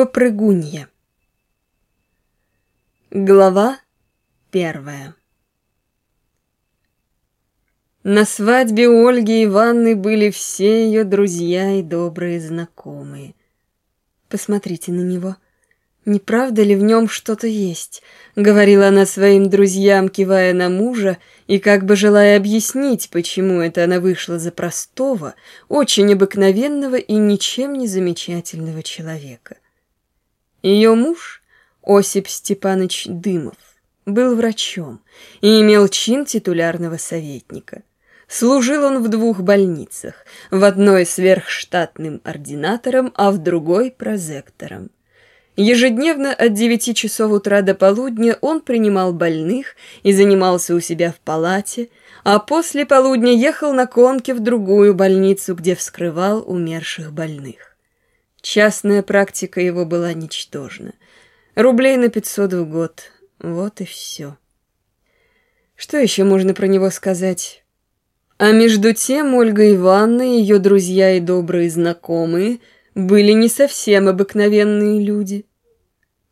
Попрыгунья. Глава первая. На свадьбе Ольги Ивановны были все ее друзья и добрые знакомые. Посмотрите на него. Не правда ли в нем что-то есть? Говорила она своим друзьям, кивая на мужа, и как бы желая объяснить, почему это она вышла за простого, очень обыкновенного и ничем не замечательного человека. Ее муж, Осип Степанович Дымов, был врачом и имел чин титулярного советника. Служил он в двух больницах, в одной сверхштатным ординатором, а в другой прозектором. Ежедневно от девяти часов утра до полудня он принимал больных и занимался у себя в палате, а после полудня ехал на конке в другую больницу, где вскрывал умерших больных. Частная практика его была ничтожна. Рублей на пятьсот в год. Вот и все. Что еще можно про него сказать? А между тем Ольга Ивановна, ее друзья и добрые знакомые, были не совсем обыкновенные люди.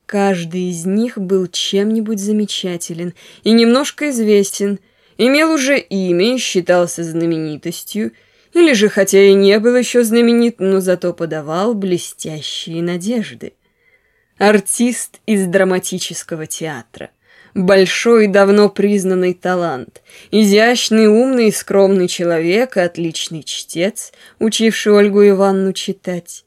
Каждый из них был чем-нибудь замечателен и немножко известен, имел уже имя и считался знаменитостью, или же, хотя и не был еще знаменит, но зато подавал блестящие надежды. Артист из драматического театра. Большой и давно признанный талант. Изящный, умный и скромный человек и отличный чтец, учивший Ольгу Ивановну читать.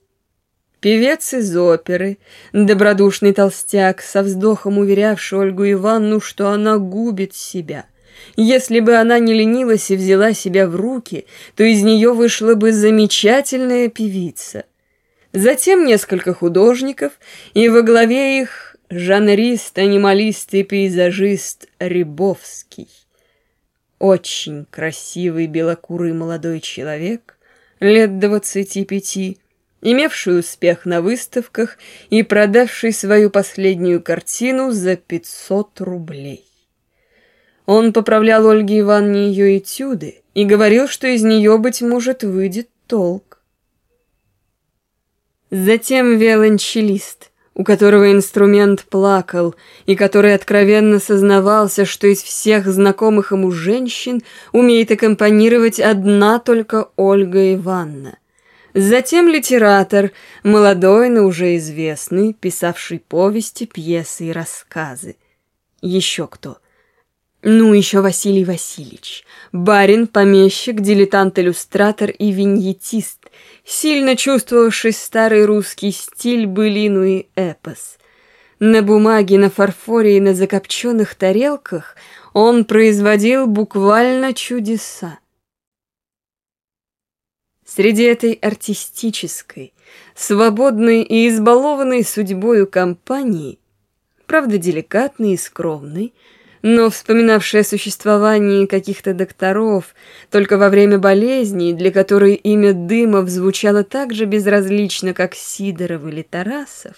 Певец из оперы, добродушный толстяк, со вздохом уверявший Ольгу Ивановну, что она губит себя. Если бы она не ленилась и взяла себя в руки, то из нее вышла бы замечательная певица. Затем несколько художников, и во главе их жанрист, анималист и пейзажист Рябовский. Очень красивый белокурый молодой человек, лет двадцати пяти, имевший успех на выставках и продавший свою последнюю картину за пятьсот рублей. Он поправлял Ольге Ивановне ее этюды и говорил, что из нее, быть может, выйдет толк. Затем виолончелист, у которого инструмент плакал, и который откровенно сознавался, что из всех знакомых ему женщин умеет аккомпанировать одна только Ольга Ивановна. Затем литератор, молодой, но уже известный, писавший повести, пьесы и рассказы. Еще кто — ну, еще Василий Васильевич, барин, помещик, дилетант-иллюстратор и виньетист, сильно чувствовавший старый русский стиль, былину и эпос. На бумаге, на фарфоре и на закопченных тарелках он производил буквально чудеса. Среди этой артистической, свободной и избалованной судьбою компании, правда деликатной и скромной, но вспоминавшая о существовании каких-то докторов только во время болезни, для которой имя Дымов звучало так же безразлично, как Сидоров или Тарасов,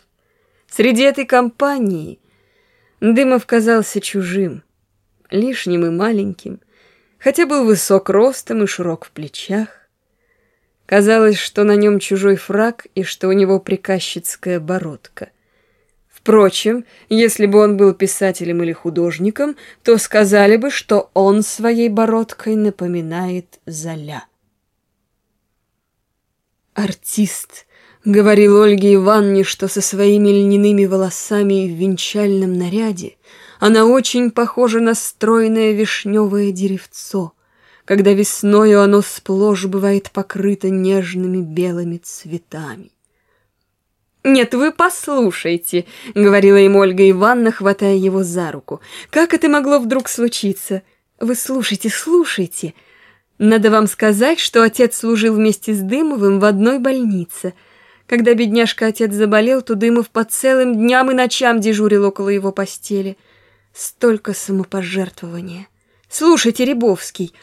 среди этой компании Дымов казался чужим, лишним и маленьким, хотя был высок ростом и широк в плечах. Казалось, что на нем чужой фраг и что у него приказчицкая бородка — Впрочем, если бы он был писателем или художником, то сказали бы, что он своей бородкой напоминает Золя. «Артист», — говорил Ольге Ивановне, что со своими льняными волосами в венчальном наряде она очень похожа на стройное вишневое деревцо, когда весною оно сплошь бывает покрыто нежными белыми цветами. «Нет, вы послушайте», — говорила ему Ольга Ивановна, хватая его за руку. «Как это могло вдруг случиться? Вы слушайте, слушайте. Надо вам сказать, что отец служил вместе с Дымовым в одной больнице. Когда бедняжка-отец заболел, то Дымов по целым дням и ночам дежурил около его постели. Столько самопожертвования. Слушайте, Рябовский,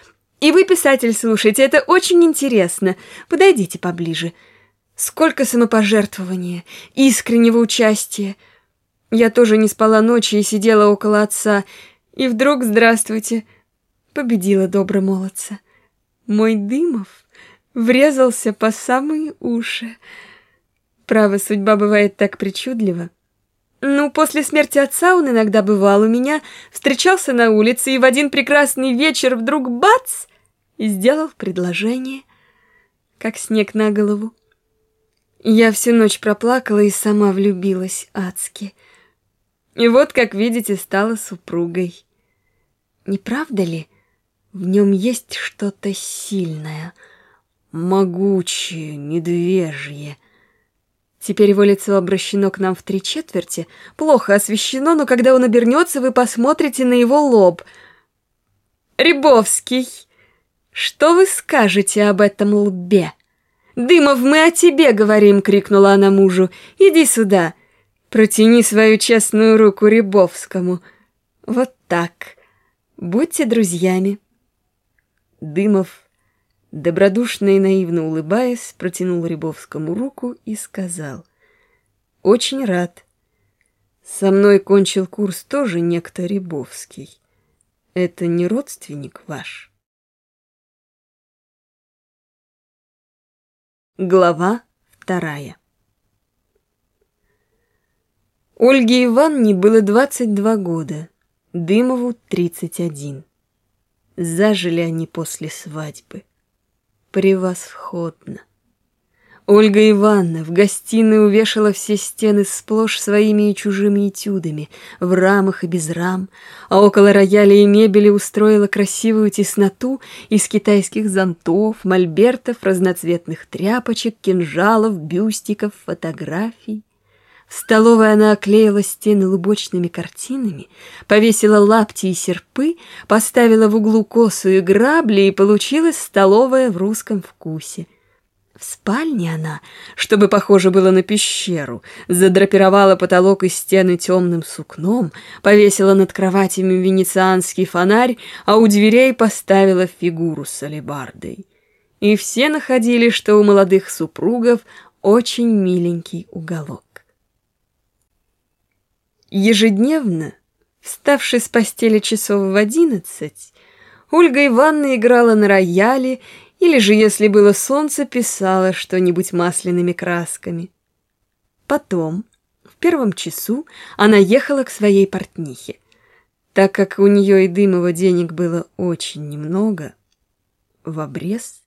и вы, писатель, слушайте, это очень интересно. Подойдите поближе». Сколько самопожертвования, искреннего участия. Я тоже не спала ночи и сидела около отца, и вдруг, здравствуйте, победила добро молодца. Мой Дымов врезался по самые уши. Право, судьба бывает так причудлива. Ну, после смерти отца он иногда бывал у меня, встречался на улице и в один прекрасный вечер вдруг бац! И сделал предложение, как снег на голову. Я всю ночь проплакала и сама влюбилась адски. И вот, как видите, стала супругой. Не правда ли? В нем есть что-то сильное, могучее, медвежье. Теперь его лицо обращено к нам в три четверти, плохо освещено, но когда он обернется, вы посмотрите на его лоб. Рябовский, что вы скажете об этом лбе? «Дымов, мы о тебе говорим!» — крикнула она мужу. «Иди сюда! Протяни свою честную руку Рябовскому. Вот так. Будьте друзьями!» Дымов, добродушно и наивно улыбаясь, протянул Рябовскому руку и сказал. «Очень рад. Со мной кончил курс тоже некто Рябовский. Это не родственник ваш?» Глава вторая Ольге Ивановне было 22 года, Дымову 31. Зажили они после свадьбы. Превосходно. Ольга Ивановна в гостиной увешала все стены сплошь своими и чужими этюдами, в рамах и без рам, а около рояля и мебели устроила красивую тесноту из китайских зонтов, мольбертов, разноцветных тряпочек, кинжалов, бюстиков, фотографий. В столовой она оклеила стены лубочными картинами, повесила лапти и серпы, поставила в углу косу и грабли, и получилась столовая в русском вкусе — в спальне она, чтобы похоже было на пещеру, задрапировала потолок и стены темным сукном, повесила над кроватями венецианский фонарь, а у дверей поставила фигуру с алебардой. И все находили, что у молодых супругов очень миленький уголок. Ежедневно, вставши с постели часов в одиннадцать, Ольга Ивановна играла на рояле или же, если было солнце, писала что-нибудь масляными красками. Потом, в первом часу, она ехала к своей портнихе. Так как у нее и Дымова денег было очень немного, в обрез,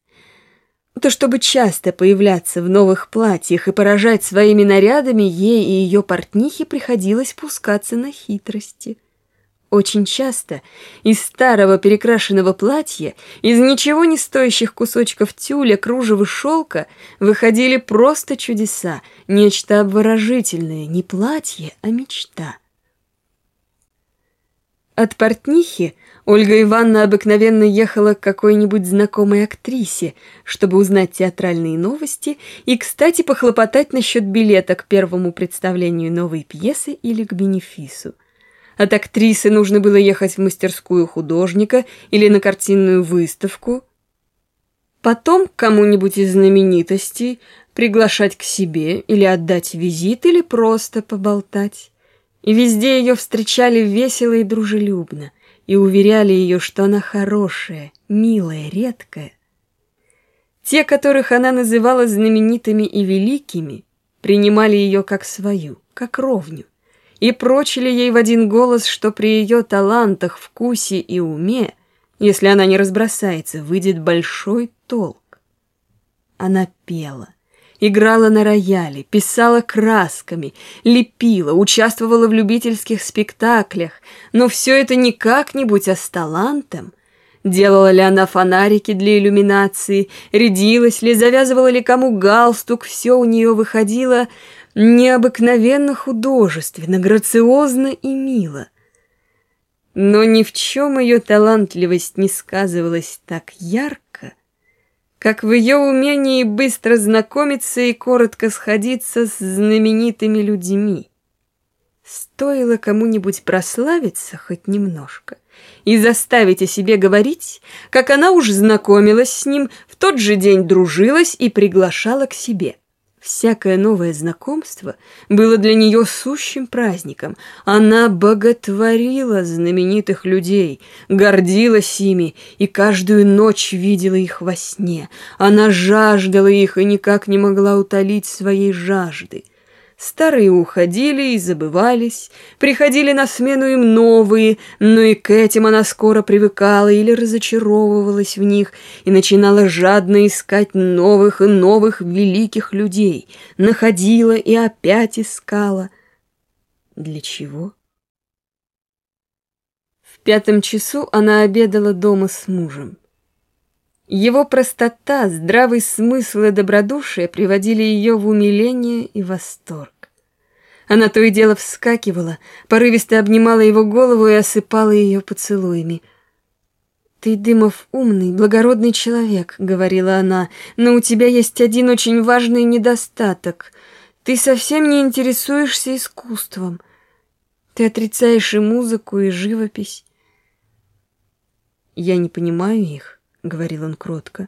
то чтобы часто появляться в новых платьях и поражать своими нарядами, ей и ее портнихе приходилось пускаться на хитрости. Очень часто из старого перекрашенного платья, из ничего не стоящих кусочков тюля, кружева, шелка выходили просто чудеса, нечто обворожительное, не платье, а мечта. От портнихи Ольга Ивановна обыкновенно ехала к какой-нибудь знакомой актрисе, чтобы узнать театральные новости и, кстати, похлопотать насчет билета к первому представлению новой пьесы или к бенефису. От актрисы нужно было ехать в мастерскую художника или на картинную выставку. Потом кому-нибудь из знаменитостей приглашать к себе или отдать визит, или просто поболтать. И везде ее встречали весело и дружелюбно, и уверяли ее, что она хорошая, милая, редкая. Те, которых она называла знаменитыми и великими, принимали ее как свою, как ровню и прочили ей в один голос, что при ее талантах, вкусе и уме, если она не разбросается, выйдет большой толк. Она пела, играла на рояле, писала красками, лепила, участвовала в любительских спектаклях, но все это не как-нибудь, а с талантом — Делала ли она фонарики для иллюминации, рядилась ли, завязывала ли кому галстук, все у нее выходило необыкновенно художественно, грациозно и мило. Но ни в чем ее талантливость не сказывалась так ярко, как в ее умении быстро знакомиться и коротко сходиться с знаменитыми людьми. Стоило кому-нибудь прославиться хоть немножко и заставить о себе говорить, как она уж знакомилась с ним, в тот же день дружилась и приглашала к себе — Всякое новое знакомство было для нее сущим праздником. Она боготворила знаменитых людей, гордилась ими и каждую ночь видела их во сне. Она жаждала их и никак не могла утолить своей жажды. Старые уходили и забывались, приходили на смену им новые, но и к этим она скоро привыкала или разочаровывалась в них и начинала жадно искать новых и новых великих людей, находила и опять искала. Для чего? В пятом часу она обедала дома с мужем. Его простота, здравый смысл и добродушие приводили ее в умиление и восторг. Она то и дело вскакивала, порывисто обнимала его голову и осыпала ее поцелуями. «Ты, Дымов, умный, благородный человек», — говорила она, «но у тебя есть один очень важный недостаток. Ты совсем не интересуешься искусством. Ты отрицаешь и музыку, и живопись». «Я не понимаю их», — говорил он кротко.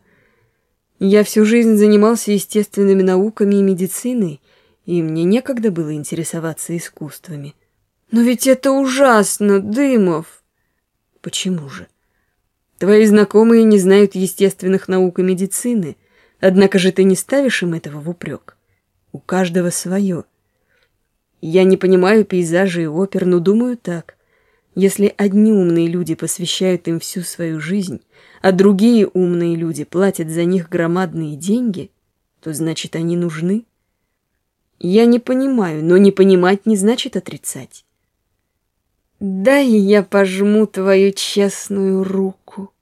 «Я всю жизнь занимался естественными науками и медициной, и мне некогда было интересоваться искусствами. Но ведь это ужасно, Дымов! Почему же? Твои знакомые не знают естественных наук и медицины, однако же ты не ставишь им этого в упрек. У каждого свое. Я не понимаю пейзажей и опер, но думаю так. Если одни умные люди посвящают им всю свою жизнь, а другие умные люди платят за них громадные деньги, то значит они нужны. Я не понимаю, но не понимать не значит отрицать. Дай я пожму твою честную руку.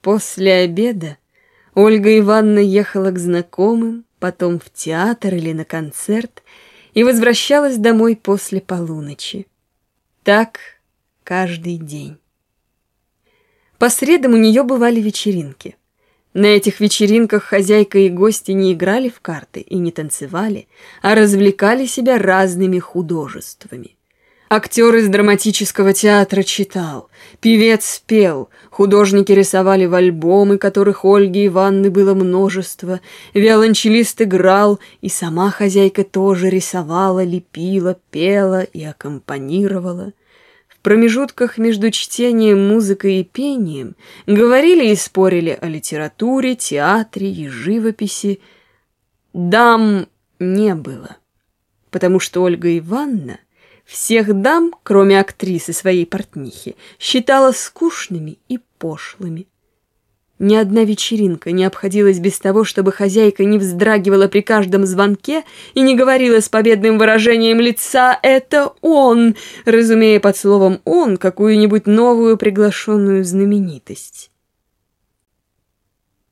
После обеда Ольга Ивановна ехала к знакомым, потом в театр или на концерт и возвращалась домой после полуночи. Так каждый день. По средам у нее бывали вечеринки. На этих вечеринках хозяйка и гости не играли в карты и не танцевали, а развлекали себя разными художествами. Актер из драматического театра читал, певец пел, художники рисовали в альбомы, которых Ольги Ивановны было множество, виолончелист играл, и сама хозяйка тоже рисовала, лепила, пела и аккомпанировала промежутках между чтением, музыкой и пением говорили и спорили о литературе, театре и живописи. Дам не было, потому что Ольга Ивановна всех дам, кроме актрисы своей портнихи, считала скучными и пошлыми. Ни одна вечеринка не обходилась без того, чтобы хозяйка не вздрагивала при каждом звонке и не говорила с победным выражением лица «это он», разумея под словом «он» какую-нибудь новую приглашенную знаменитость.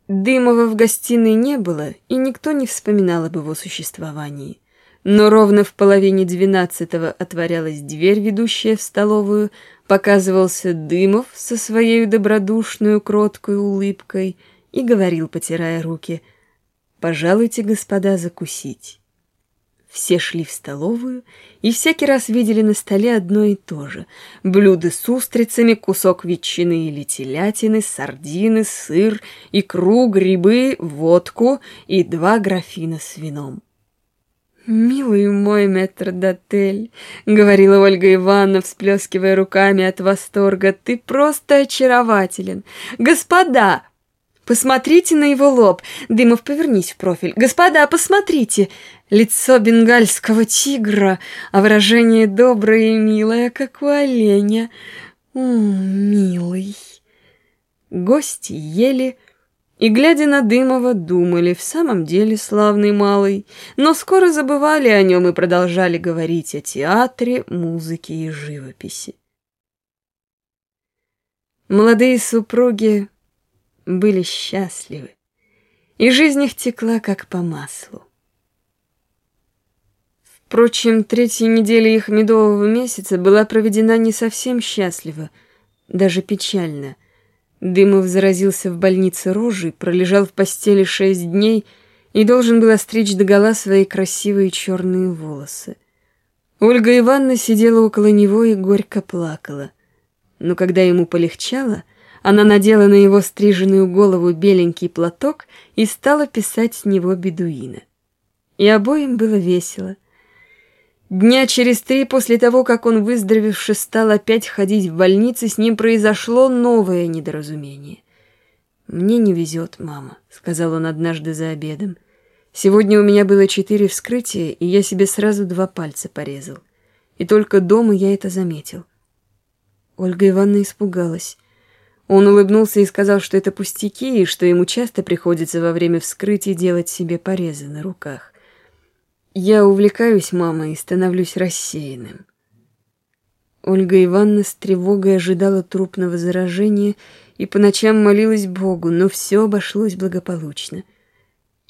Дымова в гостиной не было, и никто не вспоминал об его существовании. Но ровно в половине двенадцатого отворялась дверь, ведущая в столовую, показывался Дымов со своей добродушной кроткой улыбкой и говорил, потирая руки, «Пожалуйте, господа, закусить». Все шли в столовую и всякий раз видели на столе одно и то же. Блюда с устрицами, кусок ветчины или телятины, сардины, сыр, икру, грибы, водку и два графина с вином. «Милый мой метрдотель», — говорила Ольга Ивановна, всплескивая руками от восторга, — «ты просто очарователен! Господа, посмотрите на его лоб! Дымов, повернись в профиль! Господа, посмотрите! Лицо бенгальского тигра, а выражение доброе и милое, как у оленя! О, милый!» Гости ели, — и, глядя на Дымова, думали, в самом деле славный малый, но скоро забывали о нем и продолжали говорить о театре, музыке и живописи. Молодые супруги были счастливы, и жизнь их текла как по маслу. Впрочем, третья неделя их медового месяца была проведена не совсем счастливо, даже печально — Дымов заразился в больнице рожей, пролежал в постели шесть дней и должен был остричь догола свои красивые черные волосы. Ольга Ивановна сидела около него и горько плакала. Но когда ему полегчало, она надела на его стриженную голову беленький платок и стала писать с него бедуина. И обоим было весело. Дня через три после того, как он, выздоровевши, стал опять ходить в больницы, с ним произошло новое недоразумение. «Мне не везет, мама», — сказал он однажды за обедом. «Сегодня у меня было четыре вскрытия, и я себе сразу два пальца порезал. И только дома я это заметил». Ольга Ивановна испугалась. Он улыбнулся и сказал, что это пустяки, и что ему часто приходится во время вскрытия делать себе порезы на руках. Я увлекаюсь мамой и становлюсь рассеянным. Ольга Ивановна с тревогой ожидала трупного заражения и по ночам молилась Богу, но все обошлось благополучно.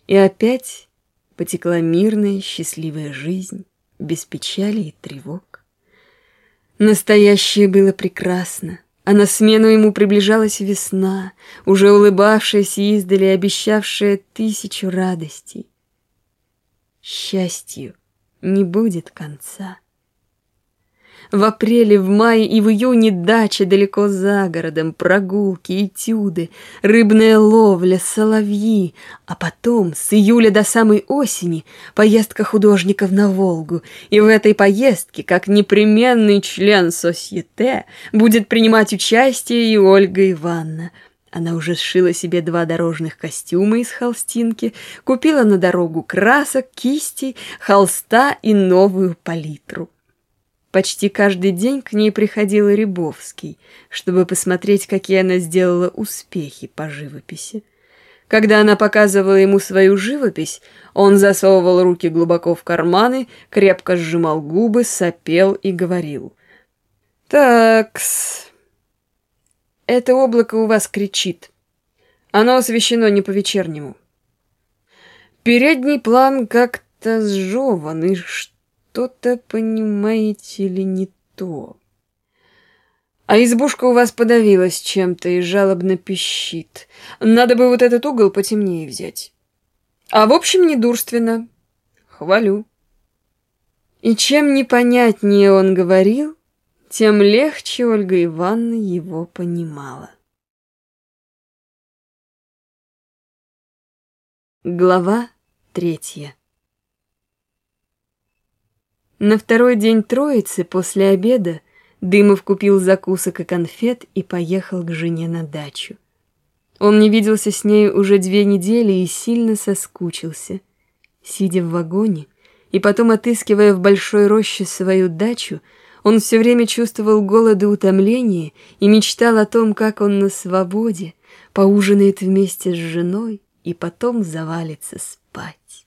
И опять потекла мирная, счастливая жизнь, без печали и тревог. Настоящее было прекрасно, а на смену ему приближалась весна, уже улыбавшаяся издали, обещавшая тысячу радостей счастью не будет конца. В апреле, в мае и в июне дача далеко за городом, прогулки, этюды, рыбная ловля, соловьи, а потом с июля до самой осени поездка художников на Волгу, и в этой поездке, как непременный член сосьете, будет принимать участие и Ольга Ивановна — она уже сшила себе два дорожных костюма из холстинки, купила на дорогу красок, кистей, холста и новую палитру. Почти каждый день к ней приходил Рябовский, чтобы посмотреть, какие она сделала успехи по живописи. Когда она показывала ему свою живопись, он засовывал руки глубоко в карманы, крепко сжимал губы, сопел и говорил. «Так-с, это облако у вас кричит. Оно освещено не по-вечернему. Передний план как-то сжеван, и что-то, понимаете ли, не то. А избушка у вас подавилась чем-то и жалобно пищит. Надо бы вот этот угол потемнее взять. А в общем, недурственно. Хвалю. И чем непонятнее он говорил, тем легче Ольга Ивановна его понимала. Глава третья На второй день Троицы после обеда Дымов купил закусок и конфет и поехал к жене на дачу. Он не виделся с ней уже две недели и сильно соскучился. Сидя в вагоне и потом отыскивая в большой роще свою дачу, он все время чувствовал голод и утомление и мечтал о том, как он на свободе поужинает вместе с женой и потом завалится спать.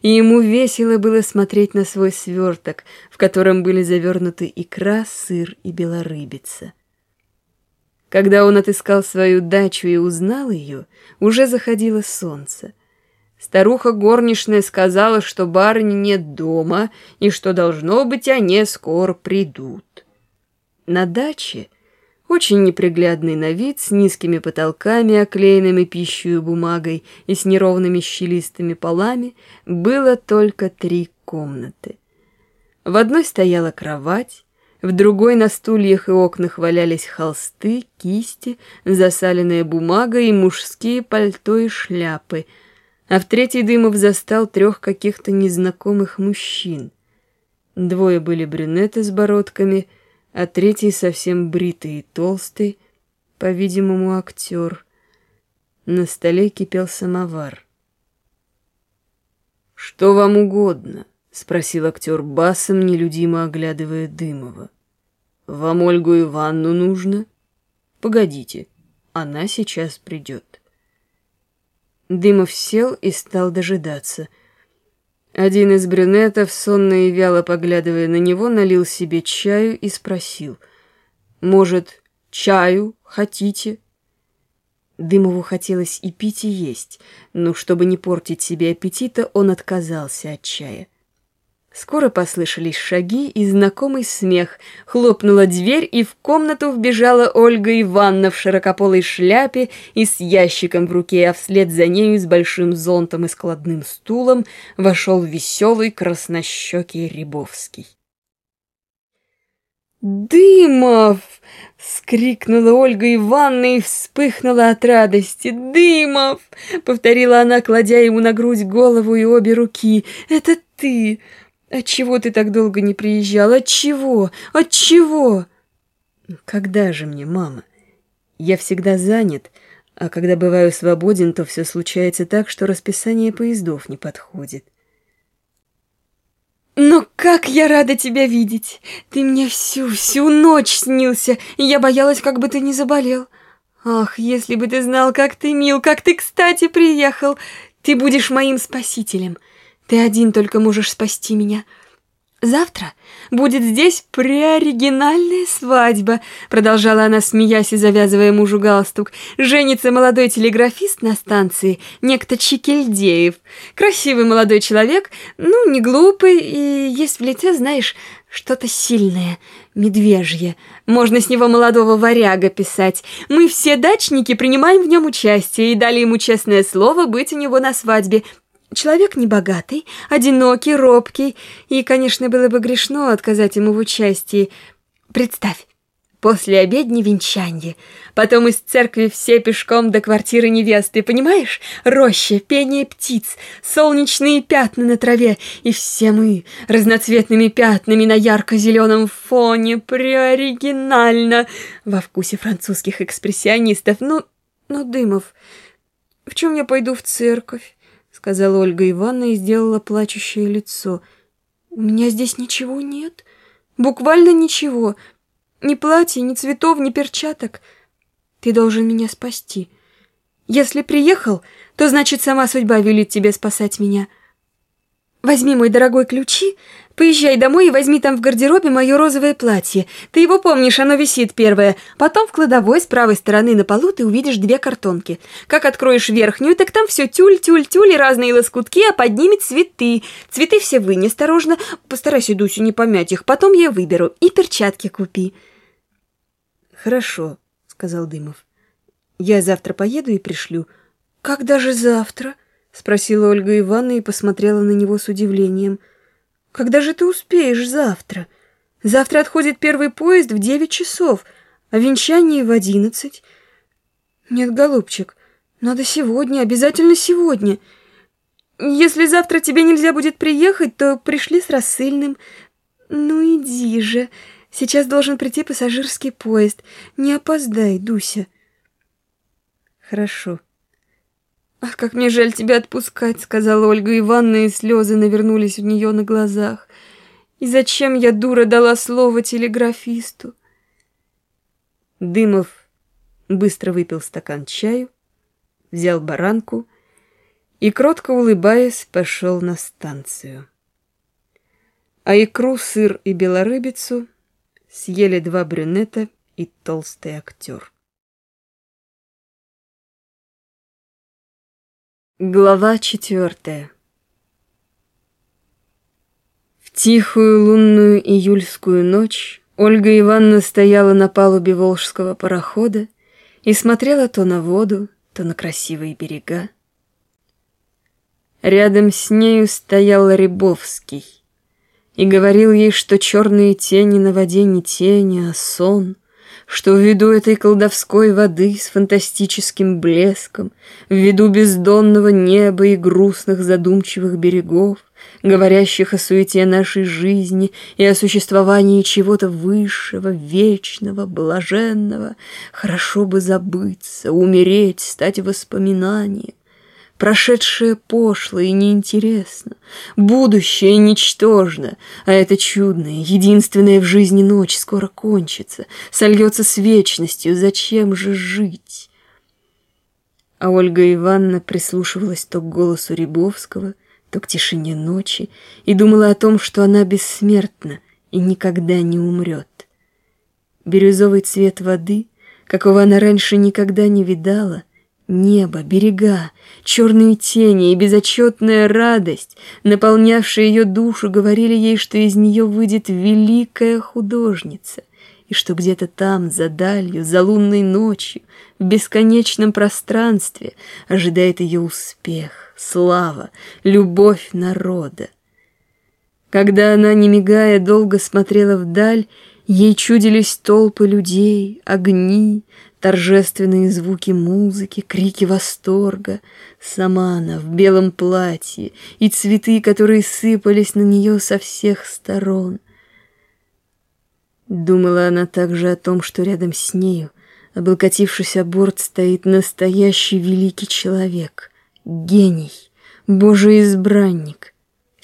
И ему весело было смотреть на свой сверток, в котором были завернуты икра, сыр и белорыбица. Когда он отыскал свою дачу и узнал ее, уже заходило солнце. Старуха горничная сказала, что барыни нет дома и что, должно быть, они скоро придут. На даче, очень неприглядный на вид, с низкими потолками, оклеенными пищей бумагой и с неровными щелистыми полами, было только три комнаты. В одной стояла кровать, в другой на стульях и окнах валялись холсты, кисти, засаленная бумага и мужские пальто и шляпы — а в третий Дымов застал трех каких-то незнакомых мужчин. Двое были брюнеты с бородками, а третий совсем бритый и толстый, по-видимому, актер. На столе кипел самовар. «Что вам угодно?» — спросил актер басом, нелюдимо оглядывая Дымова. «Вам Ольгу Иванну нужно? Погодите, она сейчас придет». Дымов сел и стал дожидаться. Один из брюнетов, сонно и вяло поглядывая на него, налил себе чаю и спросил. «Может, чаю хотите?» Дымову хотелось и пить, и есть, но чтобы не портить себе аппетита, он отказался от чая. Скоро послышались шаги и знакомый смех. Хлопнула дверь, и в комнату вбежала Ольга Ивановна в широкополой шляпе и с ящиком в руке, а вслед за нею с большим зонтом и складным стулом вошел веселый краснощекий Рябовский. «Дымов!» — скрикнула Ольга Ивановна и вспыхнула от радости. «Дымов!» — повторила она, кладя ему на грудь голову и обе руки. «Это ты! Отчего ты так долго не приезжал? Отчего? Отчего?» «Когда же мне, мама? Я всегда занят, а когда бываю свободен, то все случается так, что расписание поездов не подходит». «Но как я рада тебя видеть! Ты мне всю, всю ночь снился, и я боялась, как бы ты не заболел. Ах, если бы ты знал, как ты мил, как ты кстати приехал! Ты будешь моим спасителем. Ты один только можешь спасти меня. Завтра будет здесь преоригинальная свадьба, продолжала она, смеясь и завязывая мужу галстук. Женится молодой телеграфист на станции, некто Чикельдеев. Красивый молодой человек, ну, не глупый, и есть в лице, знаешь, что-то сильное, медвежье. Можно с него молодого варяга писать. Мы все дачники принимаем в нем участие и дали ему честное слово быть у него на свадьбе. Человек небогатый, одинокий, робкий, и, конечно, было бы грешно отказать ему в участии. Представь, после обедни венчанье, потом из церкви все пешком до квартиры невесты, понимаешь? Роща, пение птиц, солнечные пятна на траве, и все мы разноцветными пятнами на ярко-зеленом фоне, преоригинально, во вкусе французских экспрессионистов. Ну, ну, Дымов, в чем я пойду в церковь? Сказала Ольга Ивановна и сделала плачущее лицо. «У меня здесь ничего нет. Буквально ничего. Ни платья, ни цветов, ни перчаток. Ты должен меня спасти. Если приехал, то значит сама судьба велит тебе спасать меня. Возьми, мой дорогой, ключи, поезжай домой и возьми там в гардеробе мое розовое платье. Ты его помнишь, оно висит первое. Потом в кладовой с правой стороны на полу ты увидишь две картонки. Как откроешь верхнюю, так там все тюль-тюль-тюль и разные лоскутки, а под ними цветы. Цветы все вынь осторожно, постарайся, Дусю, не помять их. Потом я выберу. И перчатки купи. Хорошо, сказал Дымов. Я завтра поеду и пришлю. Когда же завтра? — Спросила Ольга Ивановна и посмотрела на него с удивлением. «Когда же ты успеешь завтра? Завтра отходит первый поезд в девять часов, а венчание в одиннадцать. Нет, голубчик, надо сегодня, обязательно сегодня. Если завтра тебе нельзя будет приехать, то пришли с рассыльным. Ну иди же, сейчас должен прийти пассажирский поезд. Не опоздай, Дуся». «Хорошо», «Ах, как мне жаль тебя отпускать», — сказала Ольга Ивановна, и слезы навернулись у нее на глазах. «И зачем я, дура, дала слово телеграфисту?» Дымов быстро выпил стакан чаю, взял баранку и, кротко улыбаясь, пошел на станцию. А икру, сыр и белорыбицу съели два брюнета и толстый актер. Глава четвертая В тихую лунную июльскую ночь Ольга Ивановна стояла на палубе волжского парохода и смотрела то на воду, то на красивые берега. Рядом с нею стоял Рябовский и говорил ей, что черные тени на воде не тени, а сон — что ввиду этой колдовской воды с фантастическим блеском, ввиду бездонного неба и грустных задумчивых берегов, говорящих о суете нашей жизни и о существовании чего-то высшего, вечного, блаженного, хорошо бы забыться, умереть, стать воспоминанием, Прошедшее пошло и неинтересно, будущее ничтожно, а это чудная, единственная в жизни ночь скоро кончится, сольется с вечностью, зачем же жить? А Ольга Ивановна прислушивалась то к голосу Рябовского, то к тишине ночи и думала о том, что она бессмертна и никогда не умрет. Бирюзовый цвет воды, какого она раньше никогда не видала, Небо, берега, черные тени и безотчетная радость, наполнявшие ее душу, говорили ей, что из нее выйдет великая художница, и что где-то там, за далью, за лунной ночью, в бесконечном пространстве ожидает ее успех, слава, любовь народа. Когда она, не мигая, долго смотрела вдаль, Ей чудились толпы людей, огни, торжественные звуки музыки, крики восторга. Сама она в белом платье и цветы, которые сыпались на нее со всех сторон. Думала она также о том, что рядом с нею, облокотившись о борт, стоит настоящий великий человек, гений, божий избранник —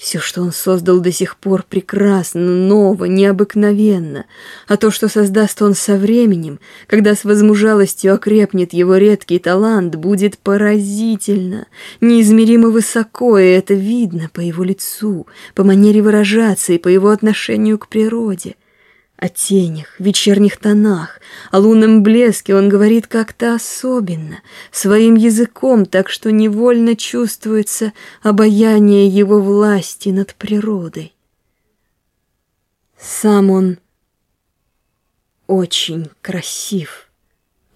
все, что он создал до сих пор, прекрасно, ново, необыкновенно, а то, что создаст он со временем, когда с возмужалостью окрепнет его редкий талант, будет поразительно, неизмеримо высоко, и это видно по его лицу, по манере выражаться и по его отношению к природе. О тенях, вечерних тонах, о лунном блеске он говорит как-то особенно, своим языком, так что невольно чувствуется обаяние его власти над природой. Сам он очень красив,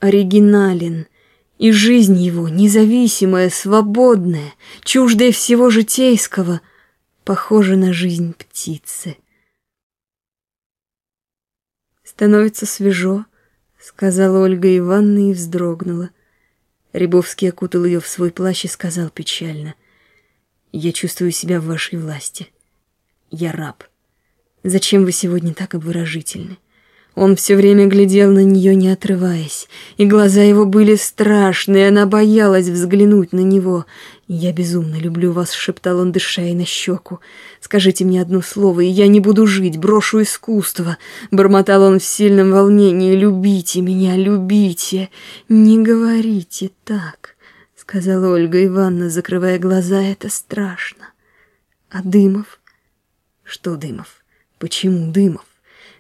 оригинален, и жизнь его, независимая, свободная, чуждая всего житейского, похожа на жизнь птицы. «Становится свежо», — сказала Ольга Ивановна и вздрогнула. Рябовский окутал ее в свой плащ и сказал печально. «Я чувствую себя в вашей власти. Я раб. Зачем вы сегодня так обворожительны?» Он все время глядел на нее, не отрываясь, и глаза его были страшные, она боялась взглянуть на него. «Я безумно люблю вас», — шептал он, дыша и на щеку. «Скажите мне одно слово, и я не буду жить, брошу искусство», — бормотал он в сильном волнении. «Любите меня, любите, не говорите так», — сказала Ольга Ивановна, закрывая глаза, — «это страшно». «А Дымов?» «Что Дымов? Почему Дымов?»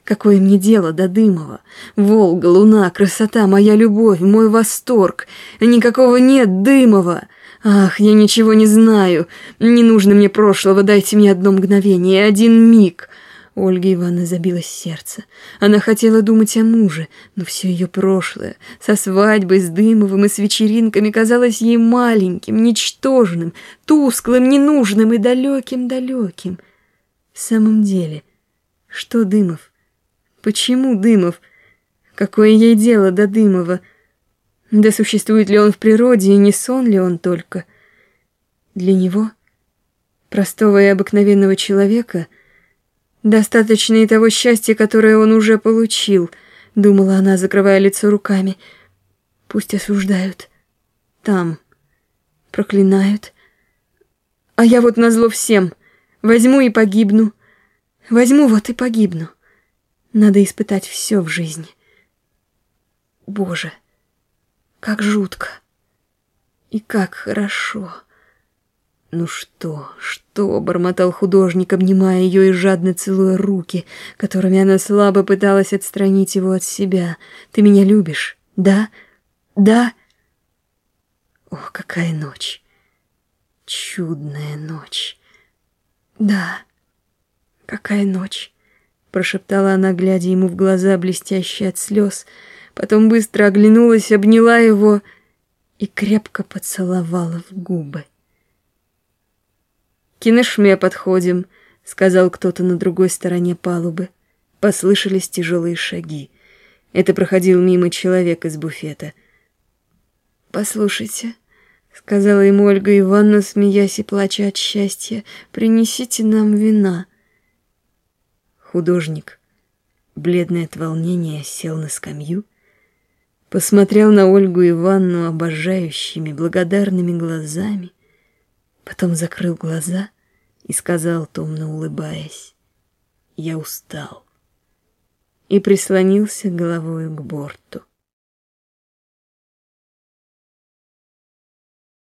Какое мне дело до Дымова? Волга, луна, красота, моя любовь, мой восторг. Никакого нет Дымова. Ах, я ничего не знаю. Не нужно мне прошлого, дайте мне одно мгновение, один миг. Ольге Ивановна забилось сердце. Она хотела думать о муже, но все ее прошлое, со свадьбой, с Дымовым и с вечеринками, казалось ей маленьким, ничтожным, тусклым, ненужным и далеким-далеким. В самом деле, что Дымов? Почему Дымов? Какое ей дело до Дымова? Да существует ли он в природе, и не сон ли он только? Для него, простого и обыкновенного человека, достаточно и того счастья, которое он уже получил, думала она, закрывая лицо руками. Пусть осуждают. Там. Проклинают. А я вот назло всем. Возьму и погибну. Возьму вот и погибну. Надо испытать все в жизни. Боже, как жутко. И как хорошо. Ну что, что, бормотал художник, обнимая ее и жадно целуя руки, которыми она слабо пыталась отстранить его от себя. Ты меня любишь? Да? Да? Ох, какая ночь. Чудная ночь. Да, какая ночь прошептала она, глядя ему в глаза, блестящие от слез, потом быстро оглянулась, обняла его и крепко поцеловала в губы. «К киношме подходим», — сказал кто-то на другой стороне палубы. Послышались тяжелые шаги. Это проходил мимо человек из буфета. «Послушайте», — сказала ему Ольга Ивановна, смеясь и плача от счастья, — «принесите нам вина». Художник, бледный от волнения, сел на скамью, посмотрел на Ольгу Ивановну обожающими, благодарными глазами, потом закрыл глаза и сказал, томно улыбаясь, «Я устал» и прислонился головой к борту.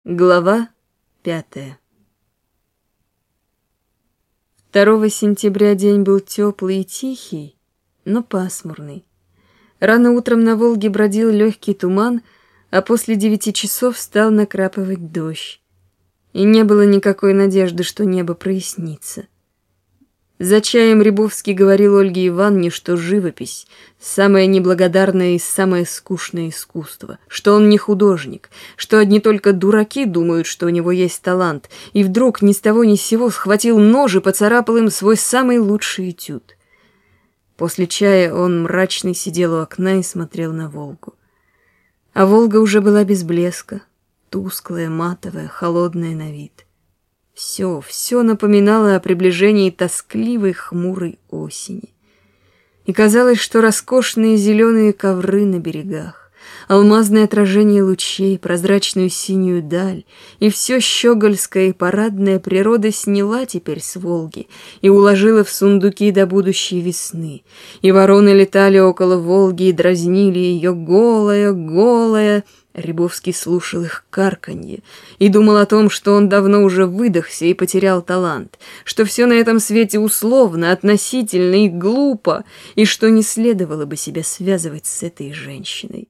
Глава пятая 2 сентября день был теплый и тихий, но пасмурный. Рано утром на Волге бродил легкий туман, а после девяти часов стал накрапывать дождь. И не было никакой надежды, что небо прояснится. За чаем Рябовский говорил Ольге Ивановне, что живопись — самое неблагодарное и самое скучное искусство, что он не художник, что одни только дураки думают, что у него есть талант, и вдруг ни с того ни с сего схватил нож и поцарапал им свой самый лучший этюд. После чая он мрачный сидел у окна и смотрел на Волгу. А Волга уже была без блеска, тусклая, матовая, холодная на вид. Все, все напоминало о приближении тоскливой, хмурой осени. И казалось, что роскошные зеленые ковры на берегах, алмазное отражение лучей, прозрачную синюю даль, и все щегольское и парадная природа сняла теперь с Волги и уложила в сундуки до будущей весны, и вороны летали около Волги и дразнили ее голая, голая, Рябовский слушал их карканье и думал о том, что он давно уже выдохся и потерял талант, что все на этом свете условно, относительно и глупо, и что не следовало бы себя связывать с этой женщиной.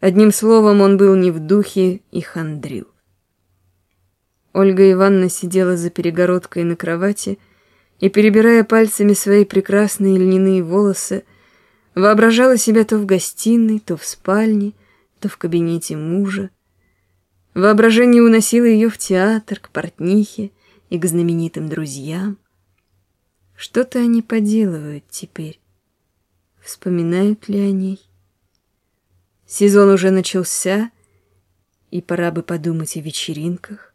Одним словом, он был не в духе и хандрил. Ольга Ивановна сидела за перегородкой на кровати и, перебирая пальцами свои прекрасные льняные волосы, воображала себя то в гостиной, то в спальне, то в кабинете мужа. Воображение уносило ее в театр, к портнихе и к знаменитым друзьям. Что-то они поделывают теперь. Вспоминают ли о ней? Сезон уже начался, и пора бы подумать о вечеринках,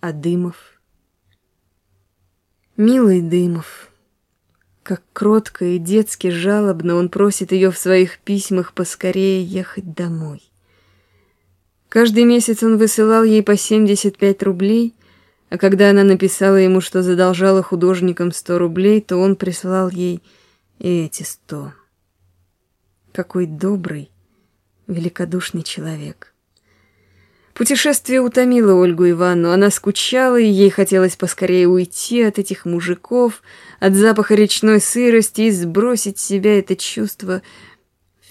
а Дымов. Милый Дымов, как кротко и детски жалобно он просит ее в своих письмах поскорее ехать домой. Каждый месяц он высылал ей по 75 рублей, а когда она написала ему, что задолжала художникам 100 рублей, то он прислал ей и эти 100 какой добрый, великодушный человек. Путешествие утомило Ольгу Ивановну, она скучала, и ей хотелось поскорее уйти от этих мужиков, от запаха речной сырости и сбросить с себя это чувство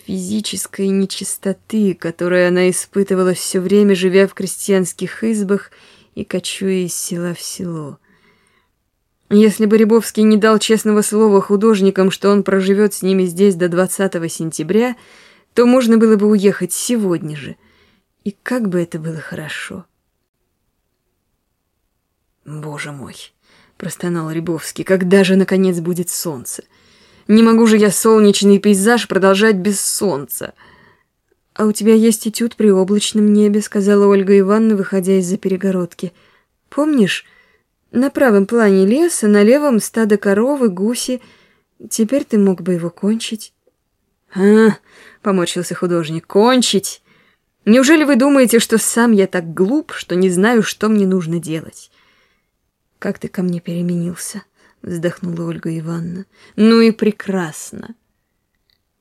физической нечистоты, которое она испытывала все время, живя в крестьянских избах и кочуя из села в село. Если бы Рябовский не дал честного слова художникам, что он проживет с ними здесь до 20 сентября, то можно было бы уехать сегодня же. И как бы это было хорошо. «Боже мой!» — простонал Рябовский. «Когда же, наконец, будет солнце? Не могу же я солнечный пейзаж продолжать без солнца!» «А у тебя есть этюд при облачном небе», — сказала Ольга Ивановна, выходя из-за перегородки. «Помнишь, на правом плане леса, на левом стадо коровы, гуси. Теперь ты мог бы его кончить. А, поморщился художник, кончить? Неужели вы думаете, что сам я так глуп, что не знаю, что мне нужно делать? Как ты ко мне переменился, вздохнула Ольга Ивановна. Ну и прекрасно.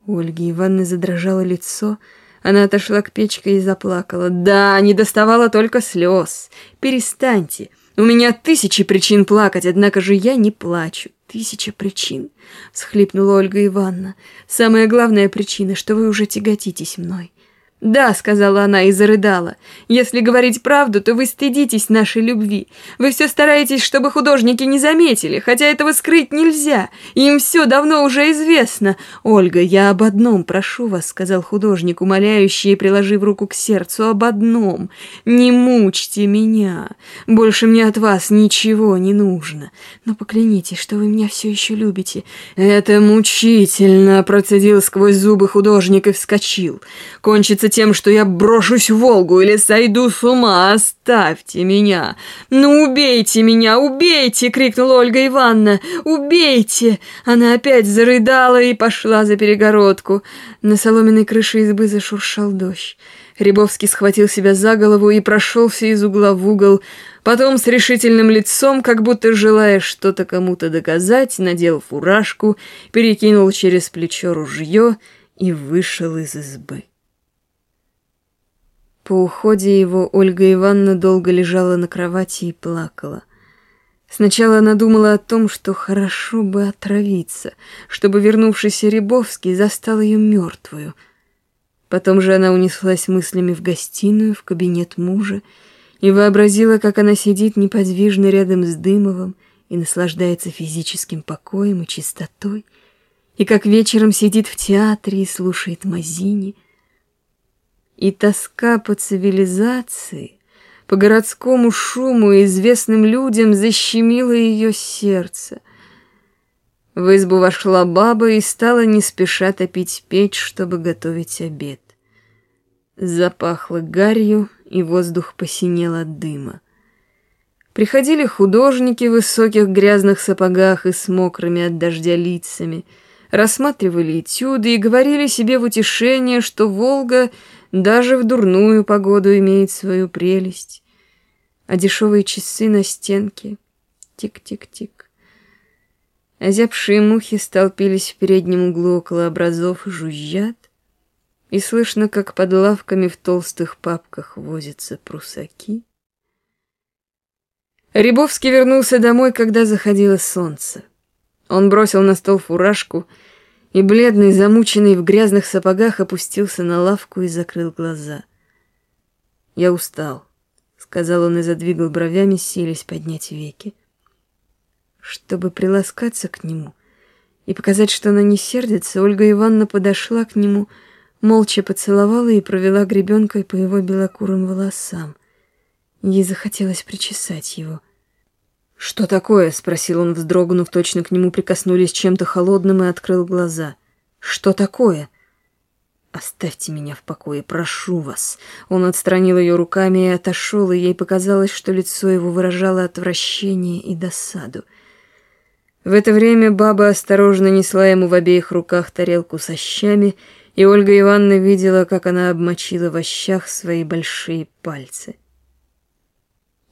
У Ольги Ивановны задрожало лицо, она отошла к печке и заплакала. «Да, не доставала только слез. Перестаньте. У меня тысячи причин плакать, однако же я не плачу. Тысяча причин, — всхлипнула Ольга Ивановна. Самая главная причина, что вы уже тяготитесь мной. «Да», — сказала она и зарыдала. «Если говорить правду, то вы стыдитесь нашей любви. Вы все стараетесь, чтобы художники не заметили, хотя этого скрыть нельзя. Им все давно уже известно. Ольга, я об одном прошу вас», — сказал художник, умоляющий и приложив руку к сердцу, «об одном. Не мучьте меня. Больше мне от вас ничего не нужно. Но поклянитесь, что вы меня все еще любите». «Это мучительно», — процедил сквозь зубы художник и вскочил. «Кончится тем, что я брошусь в Волгу или сойду с ума. Оставьте меня! Ну, убейте меня! Убейте!» — крикнула Ольга Ивановна. «Убейте!» Она опять зарыдала и пошла за перегородку. На соломенной крыше избы зашуршал дождь. Рябовский схватил себя за голову и прошелся из угла в угол. Потом с решительным лицом, как будто желая что-то кому-то доказать, надел фуражку, перекинул через плечо ружье и вышел из избы. По уходе его Ольга Ивановна долго лежала на кровати и плакала. Сначала она думала о том, что хорошо бы отравиться, чтобы вернувшийся Рябовский застал ее мертвую. Потом же она унеслась мыслями в гостиную, в кабинет мужа, и вообразила, как она сидит неподвижно рядом с Дымовым и наслаждается физическим покоем и чистотой, и как вечером сидит в театре и слушает Мазини — и тоска по цивилизации, по городскому шуму и известным людям защемила ее сердце. В избу вошла баба и стала не спеша топить печь, чтобы готовить обед. Запахло гарью, и воздух посинел от дыма. Приходили художники в высоких грязных сапогах и с мокрыми от дождя лицами, рассматривали этюды и говорили себе в утешение, что Волга даже в дурную погоду имеет свою прелесть. А дешевые часы на стенке — тик-тик-тик. Озябшие мухи столпились в переднем углу около образов и жужжат, и слышно, как под лавками в толстых папках возятся прусаки. Рябовский вернулся домой, когда заходило солнце. Он бросил на стол фуражку бледный, замученный в грязных сапогах, опустился на лавку и закрыл глаза. «Я устал», — сказал он и задвигал бровями, силясь поднять веки. Чтобы приласкаться к нему и показать, что она не сердится, Ольга Ивановна подошла к нему, молча поцеловала и провела гребенкой по его белокурым волосам. Ей захотелось причесать его. «Что такое?» — спросил он, вздрогнув, точно к нему прикоснулись чем-то холодным и открыл глаза. «Что такое?» «Оставьте меня в покое, прошу вас». Он отстранил ее руками и отошел, и ей показалось, что лицо его выражало отвращение и досаду. В это время баба осторожно несла ему в обеих руках тарелку со щами, и Ольга Ивановна видела, как она обмочила в ощах свои большие пальцы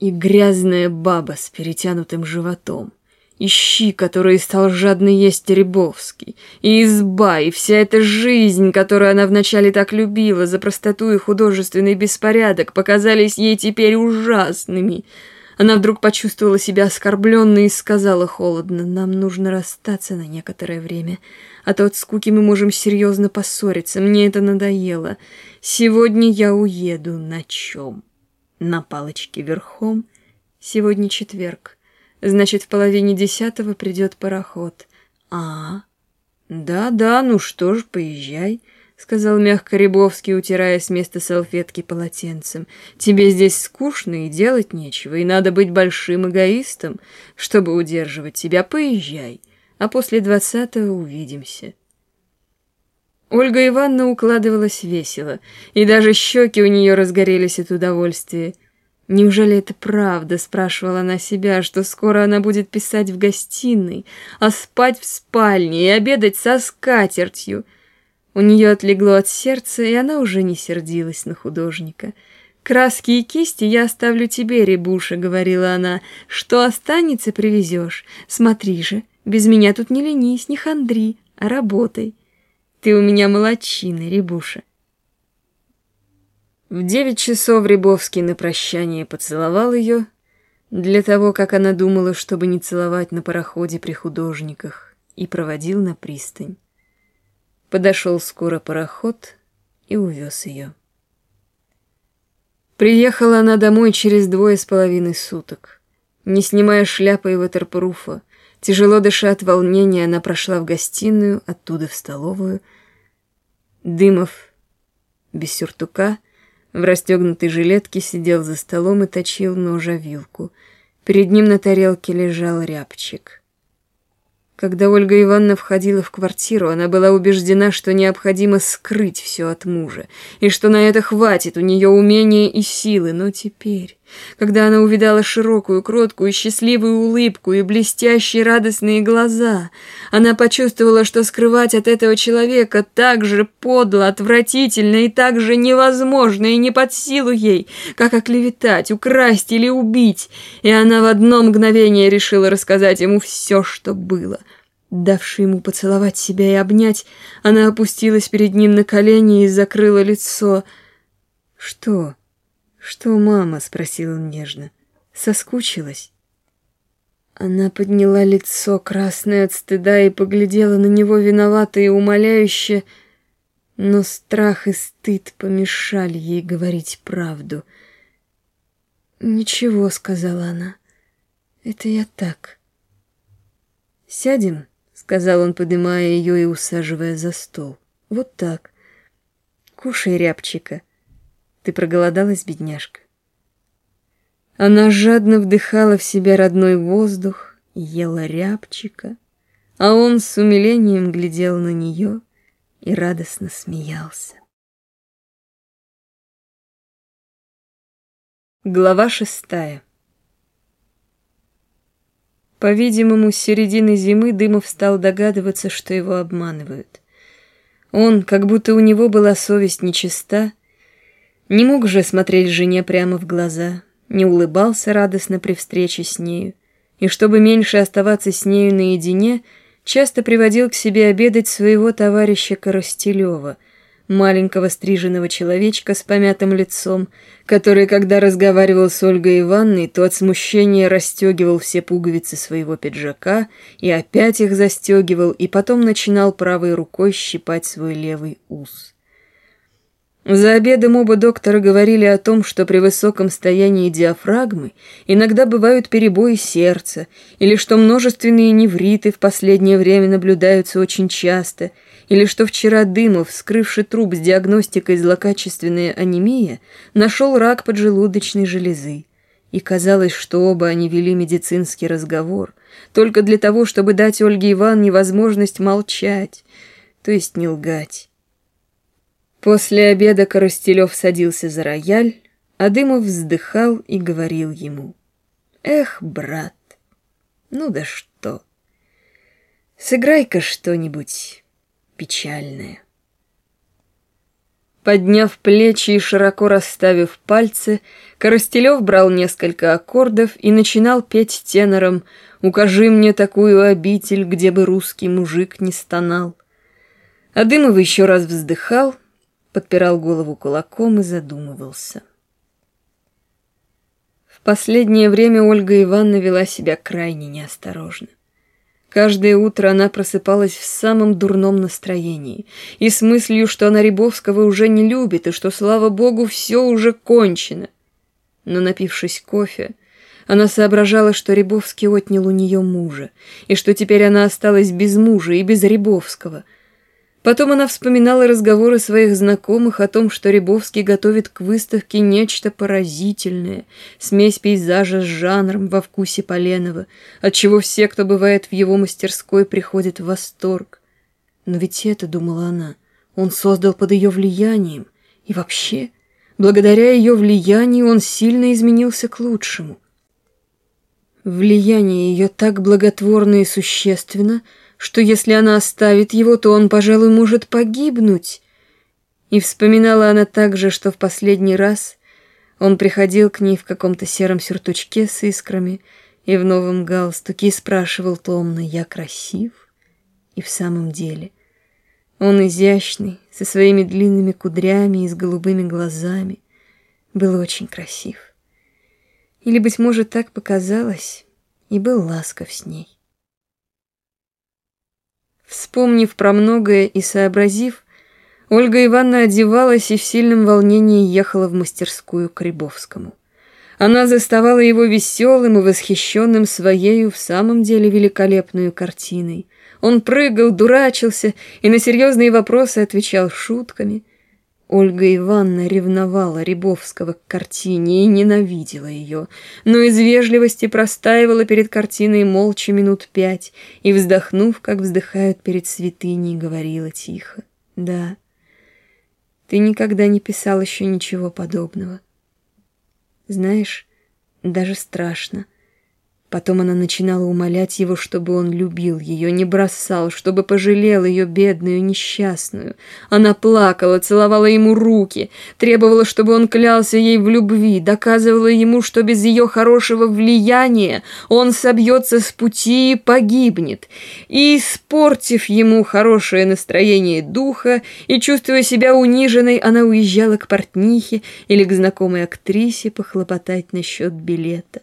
и грязная баба с перетянутым животом, и щи, которые стал жадно есть Рябовский, и изба, и вся эта жизнь, которую она вначале так любила за простоту и художественный беспорядок, показались ей теперь ужасными. Она вдруг почувствовала себя оскорбленной и сказала холодно, «Нам нужно расстаться на некоторое время, а то от скуки мы можем серьезно поссориться, мне это надоело. Сегодня я уеду на чем?» На палочке верхом. Сегодня четверг. Значит, в половине десятого придет пароход. А, да-да, ну что ж, поезжай, сказал мягко Рябовский, утирая с места салфетки полотенцем. Тебе здесь скучно и делать нечего, и надо быть большим эгоистом, чтобы удерживать тебя. Поезжай, а после двадцатого увидимся. Ольга Ивановна укладывалась весело, и даже щеки у нее разгорелись от удовольствия. «Неужели это правда?» — спрашивала она себя, что скоро она будет писать в гостиной, а спать в спальне и обедать со скатертью. У нее отлегло от сердца, и она уже не сердилась на художника. «Краски и кисти я оставлю тебе, Рябуша», — говорила она. «Что останется, привезешь. Смотри же, без меня тут не ленись, не хандри, а работай». Ты у меня молодчина, Рябуша. В девять часов Рябовский на прощание поцеловал ее, для того, как она думала, чтобы не целовать на пароходе при художниках, и проводил на пристань. Подошел скоро пароход и увез ее. Приехала она домой через двое с половиной суток. Не снимая шляпы и ватерпруфа, Тяжело дыша от волнения, она прошла в гостиную, оттуда в столовую. Дымов, без сюртука, в расстегнутой жилетке сидел за столом и точил ножа вилку. Перед ним на тарелке лежал рябчик. Когда Ольга Ивановна входила в квартиру, она была убеждена, что необходимо скрыть все от мужа, и что на это хватит у нее умения и силы. Но теперь, когда она увидала широкую, кроткую, счастливую улыбку и блестящие радостные глаза, она почувствовала, что скрывать от этого человека так же подло, отвратительно и так же невозможно и не под силу ей, как оклеветать, украсть или убить, и она в одно мгновение решила рассказать ему все, что было. Давши ему поцеловать себя и обнять, она опустилась перед ним на колени и закрыла лицо. «Что? Что, мама?» — спросил он нежно. «Соскучилась?» Она подняла лицо, красное от стыда, и поглядела на него виновато и умоляюще, но страх и стыд помешали ей говорить правду. «Ничего», — сказала она, — «это я так». «Сядем?» сказал он, поднимая ее и усаживая за стол. Вот так. Кушай, рябчика. Ты проголодалась, бедняжка? Она жадно вдыхала в себя родной воздух, ела рябчика, а он с умилением глядел на нее и радостно смеялся. Глава шестая По-видимому, с середины зимы Дымов стал догадываться, что его обманывают. Он, как будто у него была совесть нечиста, не мог же смотреть жене прямо в глаза, не улыбался радостно при встрече с нею, и чтобы меньше оставаться с нею наедине, часто приводил к себе обедать своего товарища Коростелева — маленького стриженного человечка с помятым лицом, который, когда разговаривал с Ольгой Ивановной, то от смущения расстегивал все пуговицы своего пиджака и опять их застегивал, и потом начинал правой рукой щипать свой левый ус. За обедом оба доктора говорили о том, что при высоком стоянии диафрагмы иногда бывают перебои сердца, или что множественные невриты в последнее время наблюдаются очень часто, или что вчера Дымов, скрывший труп с диагностикой злокачественная анемия, нашел рак поджелудочной железы. И казалось, что оба они вели медицинский разговор, только для того, чтобы дать Ольге Ивановне возможность молчать, то есть не лгать. После обеда Коростелев садился за рояль, а Дымов вздыхал и говорил ему. «Эх, брат, ну да что, сыграй-ка что-нибудь печальное». Подняв плечи и широко расставив пальцы, Коростелев брал несколько аккордов и начинал петь тенором «Укажи мне такую обитель, где бы русский мужик не стонал». А Дымов еще раз вздыхал подпирал голову кулаком и задумывался. В последнее время Ольга Ивановна вела себя крайне неосторожно. Каждое утро она просыпалась в самом дурном настроении и с мыслью, что она Рябовского уже не любит и что, слава богу, все уже кончено. Но, напившись кофе, она соображала, что Рябовский отнял у нее мужа, и что теперь она осталась без мужа и без Рябовского — Потом она вспоминала разговоры своих знакомых о том, что Рябовский готовит к выставке нечто поразительное, смесь пейзажа с жанром во вкусе Поленова, отчего все, кто бывает в его мастерской, приходят в восторг. Но ведь это, думала она, он создал под ее влиянием, и вообще, благодаря ее влиянию он сильно изменился к лучшему. Влияние ее так благотворно и существенно — что если она оставит его, то он, пожалуй, может погибнуть. И вспоминала она также, что в последний раз он приходил к ней в каком-то сером сюртучке с искрами и в новом галстуке и спрашивал томно, «Я красив?» И в самом деле он изящный, со своими длинными кудрями и с голубыми глазами, был очень красив. Или, быть может, так показалось, и был ласков с ней. Вспомнив про многое и сообразив, Ольга Ивановна одевалась и в сильном волнении ехала в мастерскую к Рябовскому. Она заставала его веселым и восхищенным своею в самом деле великолепную картиной. Он прыгал, дурачился и на серьезные вопросы отвечал шутками. Ольга Ивановна ревновала Рябовского к картине и ненавидела ее, но из вежливости простаивала перед картиной молча минут пять и, вздохнув, как вздыхают перед святыней, говорила тихо. «Да, ты никогда не писал еще ничего подобного. Знаешь, даже страшно. Потом она начинала умолять его, чтобы он любил ее, не бросал, чтобы пожалел ее бедную, несчастную. Она плакала, целовала ему руки, требовала, чтобы он клялся ей в любви, доказывала ему, что без ее хорошего влияния он собьется с пути и погибнет. И, испортив ему хорошее настроение духа и чувствуя себя униженной, она уезжала к портнихе или к знакомой актрисе похлопотать насчет билета.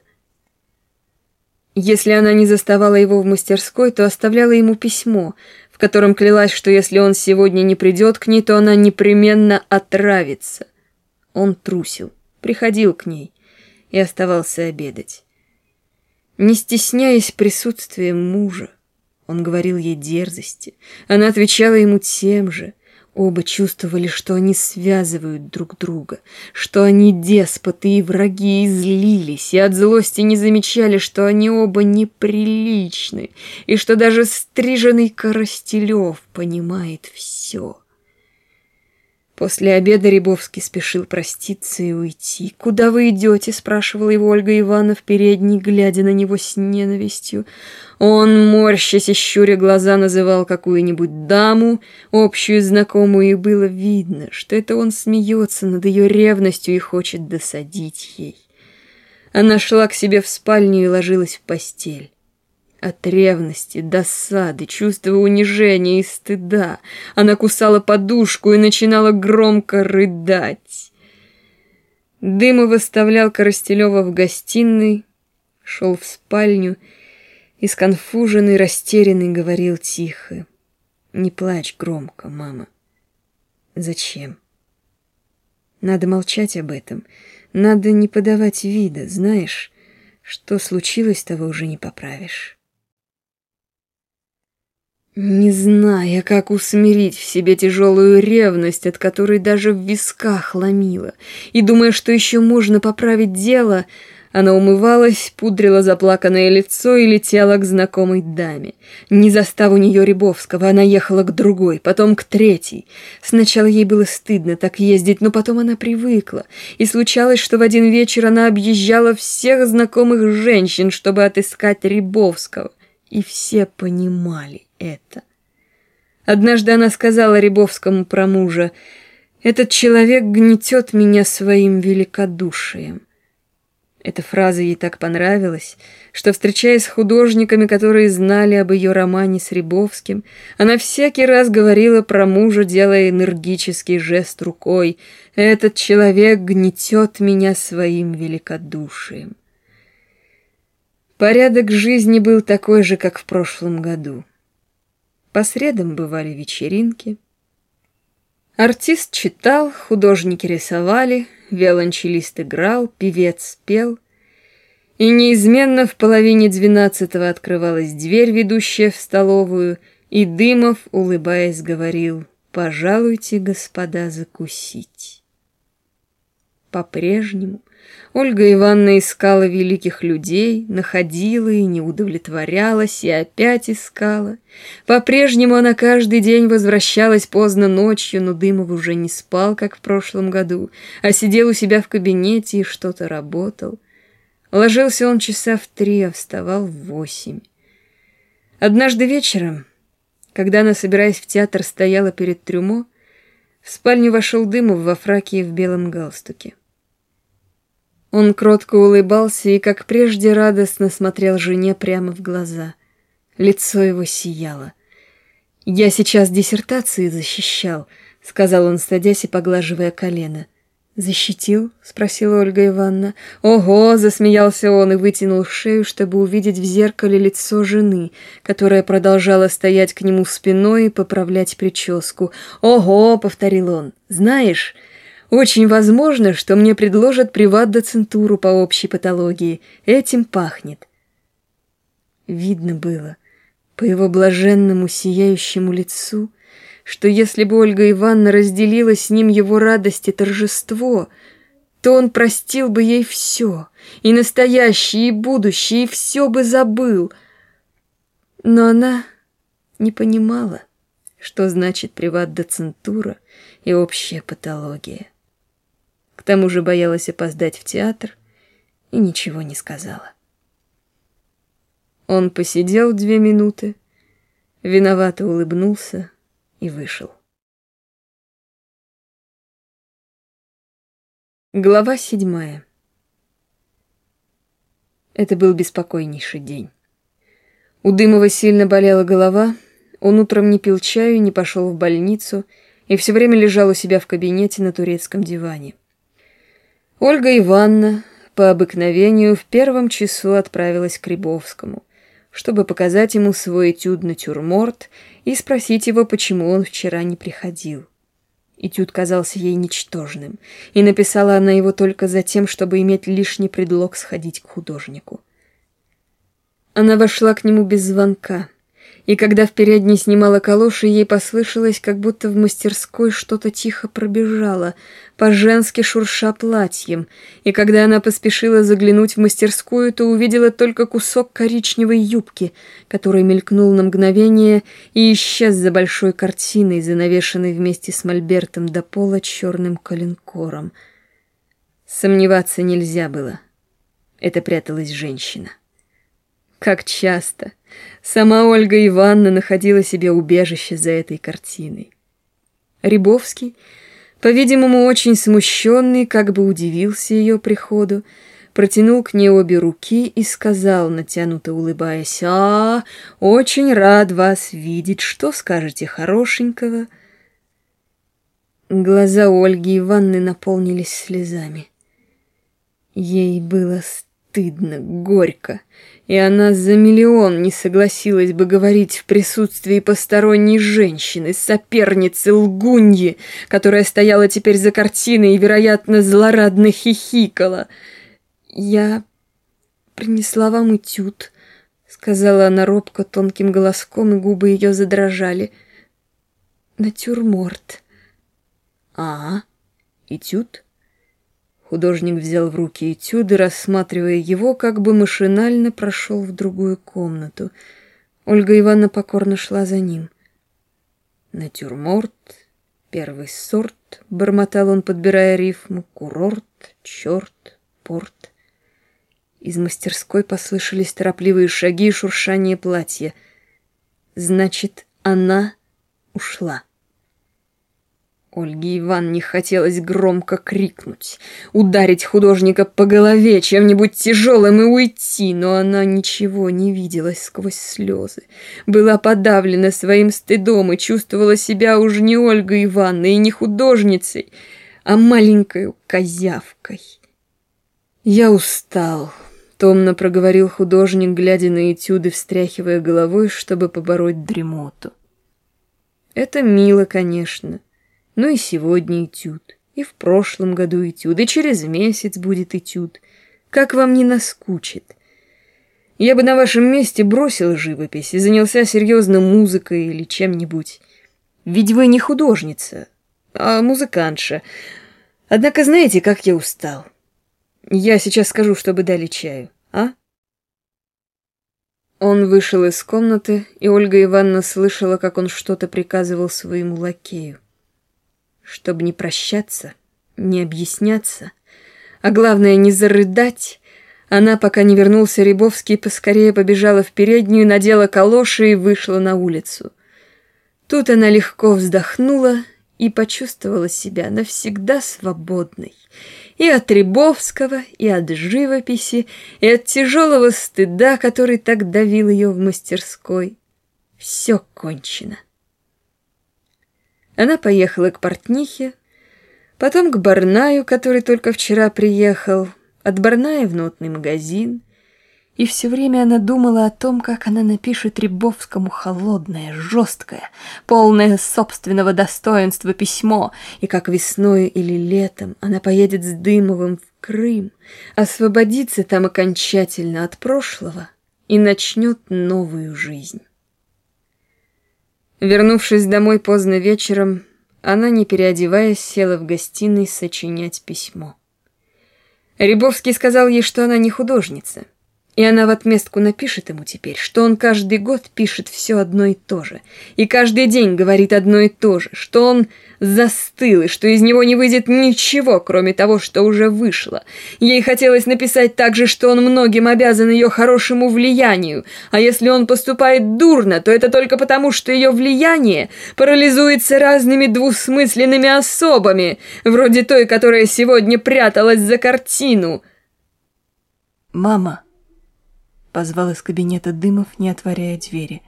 Если она не заставала его в мастерской, то оставляла ему письмо, в котором клялась, что если он сегодня не придет к ней, то она непременно отравится. Он трусил, приходил к ней и оставался обедать. Не стесняясь присутствия мужа, он говорил ей дерзости, она отвечала ему тем же. Оба чувствовали, что они связывают друг друга, что они деспоты и враги, и злились, и от злости не замечали, что они оба неприличны, и что даже стриженный Коростелев понимает все. После обеда Рябовский спешил проститься и уйти. «Куда вы идете?» — спрашивала его Ольга Ивановна в передней, глядя на него с ненавистью. Он, морщась и щуря глаза, называл какую-нибудь даму, общую знакомую, и было видно, что это он смеется над ее ревностью и хочет досадить ей. Она шла к себе в спальню и ложилась в постель. От ревности, досады, чувства унижения и стыда она кусала подушку и начинала громко рыдать. Дымов выставлял Коростелева в гостиной, шел в спальню и сконфуженный, растерянный говорил тихо. «Не плачь громко, мама». «Зачем?» «Надо молчать об этом, надо не подавать вида, знаешь, что случилось, того уже не поправишь». Не зная, как усмирить в себе тяжелую ревность, от которой даже в висках ломила, и думая, что еще можно поправить дело, она умывалась, пудрила заплаканное лицо и летела к знакомой даме. Не застав у нее Рябовского, она ехала к другой, потом к третьей. Сначала ей было стыдно так ездить, но потом она привыкла. И случалось, что в один вечер она объезжала всех знакомых женщин, чтобы отыскать Рябовского. И все понимали это. Однажды она сказала Рябовскому про мужа, «Этот человек гнетет меня своим великодушием». Эта фраза ей так понравилась, что, встречаясь с художниками, которые знали об ее романе с Рябовским, она всякий раз говорила про мужа, делая энергический жест рукой, «Этот человек гнетет меня своим великодушием». Порядок жизни был такой же, как в прошлом году. По средам бывали вечеринки. Артист читал, художники рисовали, виолончелист играл, певец пел. И неизменно в половине двенадцатого открывалась дверь, ведущая в столовую, и Дымов, улыбаясь, говорил «Пожалуйте, господа, закусить». По-прежнему Ольга Ивановна искала великих людей, находила и не удовлетворялась, и опять искала. По-прежнему она каждый день возвращалась поздно ночью, но Дымов уже не спал, как в прошлом году, а сидел у себя в кабинете и что-то работал. Ложился он часа в три, а вставал в восемь. Однажды вечером, когда она, собираясь в театр, стояла перед трюмо, в спальню вошел Дымов во фраке и в белом галстуке. Он кротко улыбался и, как прежде, радостно смотрел жене прямо в глаза. Лицо его сияло. «Я сейчас диссертации защищал», — сказал он, садясь и поглаживая колено. «Защитил?» — спросила Ольга Ивановна. «Ого!» — засмеялся он и вытянул шею, чтобы увидеть в зеркале лицо жены, которая продолжала стоять к нему спиной и поправлять прическу. «Ого!» — повторил он. «Знаешь...» Очень возможно, что мне предложат приват-доцентуру по общей патологии. Этим пахнет. Видно было по его блаженному сияющему лицу, что если бы Ольга Ивановна разделила с ним его радость и торжество, то он простил бы ей все, и настоящее, и будущее, и все бы забыл. Но она не понимала, что значит приват-доцентура и общая патология тому же боялась опоздать в театр и ничего не сказала. Он посидел две минуты, виновато улыбнулся и вышел. Глава седьмая. Это был беспокойнейший день. У Дымова сильно болела голова, он утром не пил чаю, не пошел в больницу и все время лежал у себя в кабинете на турецком диване. Ольга Ивановна по обыкновению в первом часу отправилась к Рябовскому, чтобы показать ему свой этюд-натюрморт и спросить его, почему он вчера не приходил. Этюд казался ей ничтожным, и написала она его только за тем, чтобы иметь лишний предлог сходить к художнику. Она вошла к нему без звонка, и когда в передней снимала калоши, ей послышалось, как будто в мастерской что-то тихо пробежало, по-женски шурша платьем, и когда она поспешила заглянуть в мастерскую, то увидела только кусок коричневой юбки, который мелькнул на мгновение и исчез за большой картиной, занавешенной вместе с мольбертом до пола черным коленкором. Сомневаться нельзя было. Это пряталась женщина. Как часто сама Ольга Ивановна находила себе убежище за этой картиной. Рябовский, по-видимому, очень смущенный, как бы удивился ее приходу, протянул к ней обе руки и сказал, натянуто улыбаясь, «А, очень рад вас видеть. Что скажете хорошенького?» Глаза Ольги Ивановны наполнились слезами. Ей было стыдно, горько, и она за миллион не согласилась бы говорить в присутствии посторонней женщины, соперницы лгуньи, которая стояла теперь за картиной и, вероятно, злорадно хихикала. «Я принесла вам этюд», — сказала она робко тонким голоском, и губы ее задрожали. «Натюрморт». «А, этюд?» Художник взял в руки этюд и, рассматривая его, как бы машинально прошел в другую комнату. Ольга Ивановна покорно шла за ним. Натюрморт, первый сорт, бормотал он, подбирая рифму, курорт, черт, порт. Из мастерской послышались торопливые шаги и шуршание платья. Значит, она ушла. Ольге Ивановне хотелось громко крикнуть, ударить художника по голове чем-нибудь тяжелым и уйти, но она ничего не видела сквозь слезы. Была подавлена своим стыдом и чувствовала себя уже не Ольгой Ивановной и не художницей, а маленькой козявкой. «Я устал», — томно проговорил художник, глядя на этюды, встряхивая головой, чтобы побороть дремоту. «Это мило, конечно». Ну и сегодня этюд, и в прошлом году этюд, и через месяц будет этюд. Как вам не наскучит? Я бы на вашем месте бросил живопись и занялся серьезно музыкой или чем-нибудь. Ведь вы не художница, а музыкантша. Однако знаете, как я устал? Я сейчас скажу, чтобы дали чаю, а? Он вышел из комнаты, и Ольга Ивановна слышала, как он что-то приказывал своему лакею чтобы не прощаться, не объясняться, а главное не зарыдать, она, пока не вернулся Рябовский, поскорее побежала в переднюю, надела калоши и вышла на улицу. Тут она легко вздохнула и почувствовала себя навсегда свободной. И от Рябовского, и от живописи, и от тяжелого стыда, который так давил ее в мастерской. Все кончено. Она поехала к портнихе, потом к Барнаю, который только вчера приехал, от Барная в нотный магазин, и все время она думала о том, как она напишет Рябовскому холодное, жесткое, полное собственного достоинства письмо, и как весной или летом она поедет с Дымовым в Крым, освободится там окончательно от прошлого и начнет новую жизнь. Вернувшись домой поздно вечером, она, не переодеваясь, села в гостиной сочинять письмо. Рябовский сказал ей, что она не художница — и она в отместку напишет ему теперь, что он каждый год пишет все одно и то же, и каждый день говорит одно и то же, что он застыл, и что из него не выйдет ничего, кроме того, что уже вышло. Ей хотелось написать также, что он многим обязан ее хорошему влиянию, а если он поступает дурно, то это только потому, что ее влияние парализуется разными двусмысленными особами, вроде той, которая сегодня пряталась за картину. «Мама», Позвал из кабинета Дымов, не отворяя двери.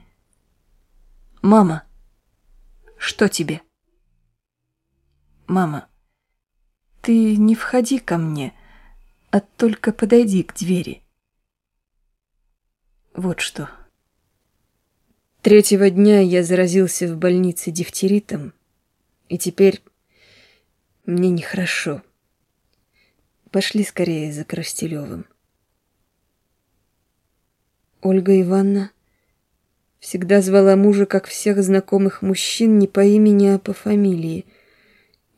«Мама, что тебе?» «Мама, ты не входи ко мне, а только подойди к двери». Вот что. Третьего дня я заразился в больнице дифтеритом, и теперь мне нехорошо. Пошли скорее за Коростелевым. Ольга Ивановна Всегда звала мужа, как всех знакомых мужчин, не по имени, а по фамилии.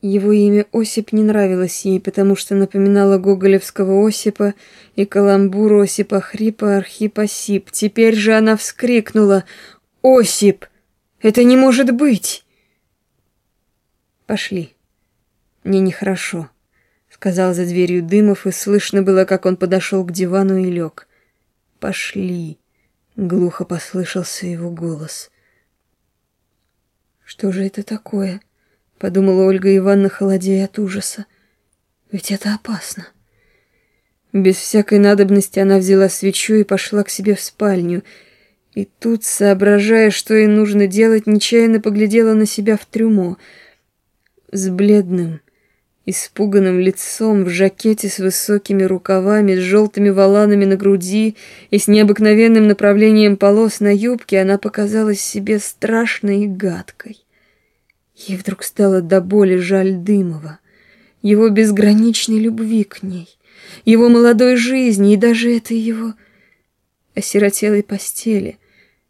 Его имя Осип не нравилось ей, потому что напоминало гоголевского Осипа и каламбур Осипа Хрипа Архипа Сип. Теперь же она вскрикнула «Осип! Это не может быть!» «Пошли. Мне нехорошо», — сказал за дверью Дымов, и слышно было, как он подошел к дивану и лег. «Пошли». Глухо послышался его голос. «Что же это такое?» — подумала Ольга Ивановна, холодея от ужаса. «Ведь это опасно». Без всякой надобности она взяла свечу и пошла к себе в спальню. И тут, соображая, что ей нужно делать, нечаянно поглядела на себя в трюмо. С бледным, Испуганным лицом, в жакете с высокими рукавами, с желтыми воланами на груди и с необыкновенным направлением полос на юбке, она показалась себе страшной и гадкой. Ей вдруг стало до боли жаль Дымова, его безграничной любви к ней, его молодой жизни и даже этой его осиротелой постели,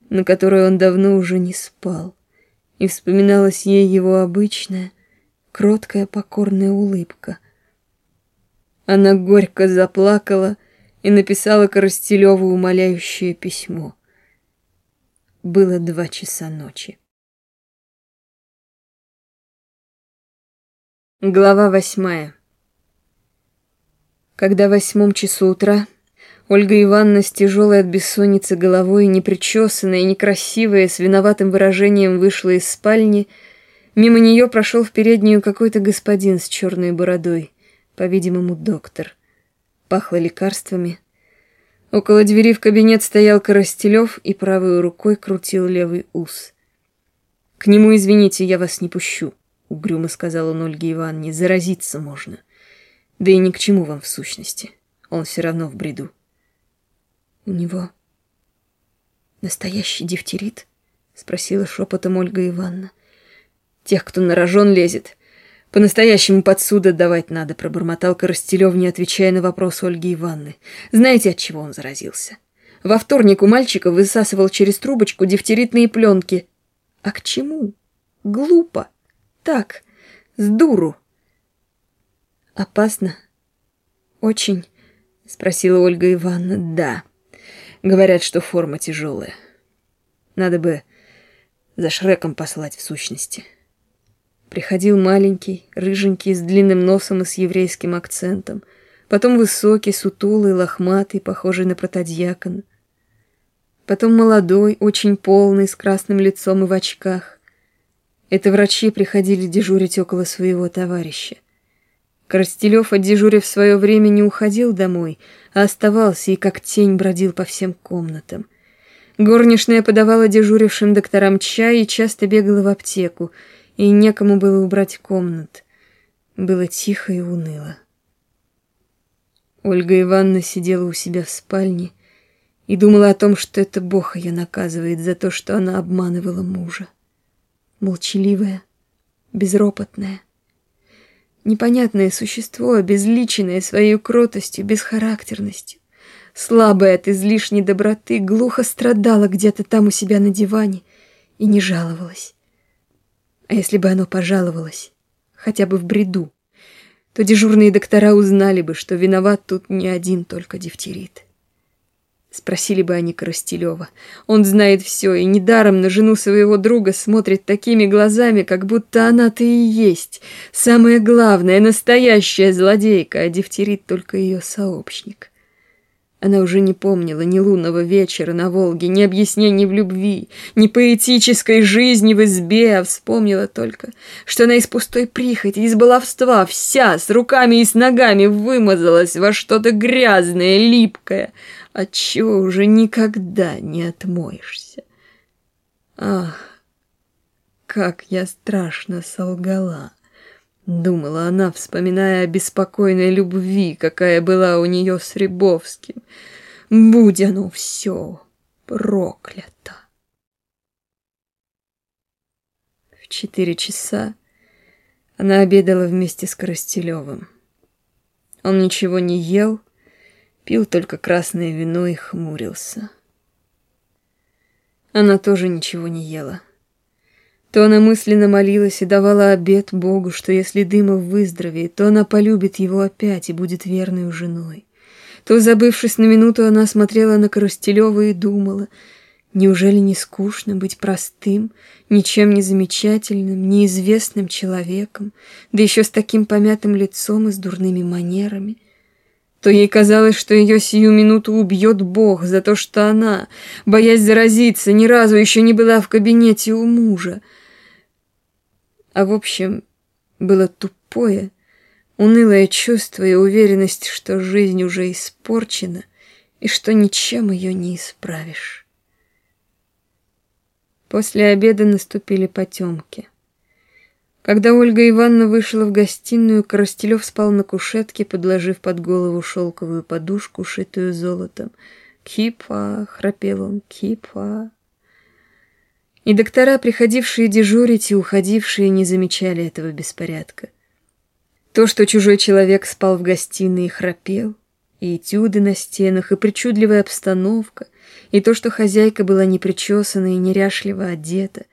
на которой он давно уже не спал. И вспоминалась ей его обычная, кроткая покорная улыбка. Она горько заплакала и написала Коростелеву умоляющее письмо. Было два часа ночи. Глава восьмая. Когда в восьмом часу утра Ольга Ивановна с тяжелой от бессонницы головой, непричесанная и некрасивая, с виноватым выражением вышла из спальни, Мимо нее прошел в переднюю какой-то господин с черной бородой, по-видимому, доктор. Пахло лекарствами. Около двери в кабинет стоял Коростелев и правой рукой крутил левый ус. «К нему, извините, я вас не пущу», — угрюмо сказал он Ольге Ивановне, — «заразиться можно. Да и ни к чему вам в сущности. Он все равно в бреду». «У него настоящий дифтерит?» — спросила шепотом Ольга Ивановна. Тех, кто на рожон лезет. По-настоящему под суд отдавать надо, пробормотал Коростелев, не отвечая на вопрос Ольги Ивановны. Знаете, от чего он заразился? Во вторник у мальчика высасывал через трубочку дифтеритные пленки. А к чему? Глупо. Так, с дуру. Опасно? Очень? Спросила Ольга Ивановна. Да. Говорят, что форма тяжелая. Надо бы за Шреком послать в сущности. Приходил маленький, рыженький, с длинным носом и с еврейским акцентом. Потом высокий, сутулый, лохматый, похожий на протодьякона. Потом молодой, очень полный, с красным лицом и в очках. Это врачи приходили дежурить около своего товарища. Коростелев, отдежурив свое время, не уходил домой, а оставался и как тень бродил по всем комнатам. Горничная подавала дежурившим докторам чай и часто бегала в аптеку, и некому было убрать комнат. Было тихо и уныло. Ольга Ивановна сидела у себя в спальне и думала о том, что это Бог ее наказывает за то, что она обманывала мужа. Молчаливая, безропотная, непонятное существо, обезличенное своей кротостью, бесхарактерностью, слабая от излишней доброты, глухо страдала где-то там у себя на диване и не жаловалась. А если бы оно пожаловалось, хотя бы в бреду, то дежурные доктора узнали бы, что виноват тут не один только дифтерит. Спросили бы они Коростелева. Он знает все, и недаром на жену своего друга смотрит такими глазами, как будто она-то и есть. Самая главная, настоящая злодейка, а дифтерит только ее сообщник. Она уже не помнила ни лунного вечера на Волге, ни объяснений в любви, ни поэтической жизни в избе, а вспомнила только, что она из пустой прихоти, из баловства, вся, с руками и с ногами вымазалась во что-то грязное, липкое, от чего уже никогда не отмоешься. Ах, как я страшно солгала! Думала она, вспоминая о беспокойной любви, какая была у нее с Рябовским. Будь оно все проклято. В четыре часа она обедала вместе с Коростелевым. Он ничего не ел, пил только красное вино и хмурился. Она тоже ничего не ела. То она мысленно молилась и давала обет Богу, что если Дымов выздоровеет, то она полюбит его опять и будет верной женой. То, забывшись на минуту, она смотрела на Коростелева и думала, неужели не скучно быть простым, ничем не замечательным, неизвестным человеком, да еще с таким помятым лицом и с дурными манерами? То ей казалось, что ее сию минуту убьет Бог за то, что она, боясь заразиться, ни разу еще не была в кабинете у мужа, а в общем, было тупое, унылое чувство и уверенность, что жизнь уже испорчена и что ничем ее не исправишь. После обеда наступили потемки. Когда Ольга Ивановна вышла в гостиную, Коростелев спал на кушетке, подложив под голову шелковую подушку, шитую золотом. «Кипа!» — храпел он, «кипа!» И доктора, приходившие дежурить и уходившие, не замечали этого беспорядка. То, что чужой человек спал в гостиной и храпел, и этюды на стенах, и причудливая обстановка, и то, что хозяйка была непричесана и неряшливо одета,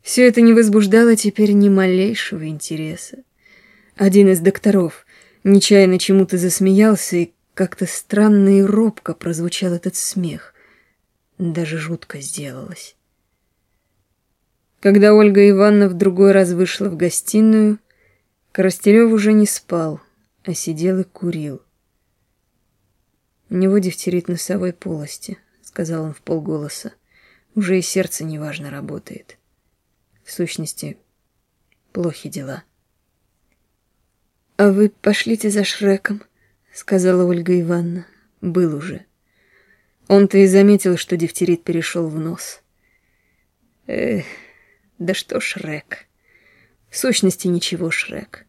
все это не возбуждало теперь ни малейшего интереса. Один из докторов нечаянно чему-то засмеялся, и как-то странно и робко прозвучал этот смех. Даже жутко сделалось. Когда Ольга Ивановна в другой раз вышла в гостиную, Коростелев уже не спал, а сидел и курил. «У него дифтерит носовой полости», — сказал он в полголоса. «Уже и сердце неважно работает. В сущности, плохи дела». «А вы пошлите за Шреком», — сказала Ольга Ивановна. «Был уже». Он-то и заметил, что дифтерит перешел в нос. «Эх...» Да что Шрек? В сущности, ничего Шрек.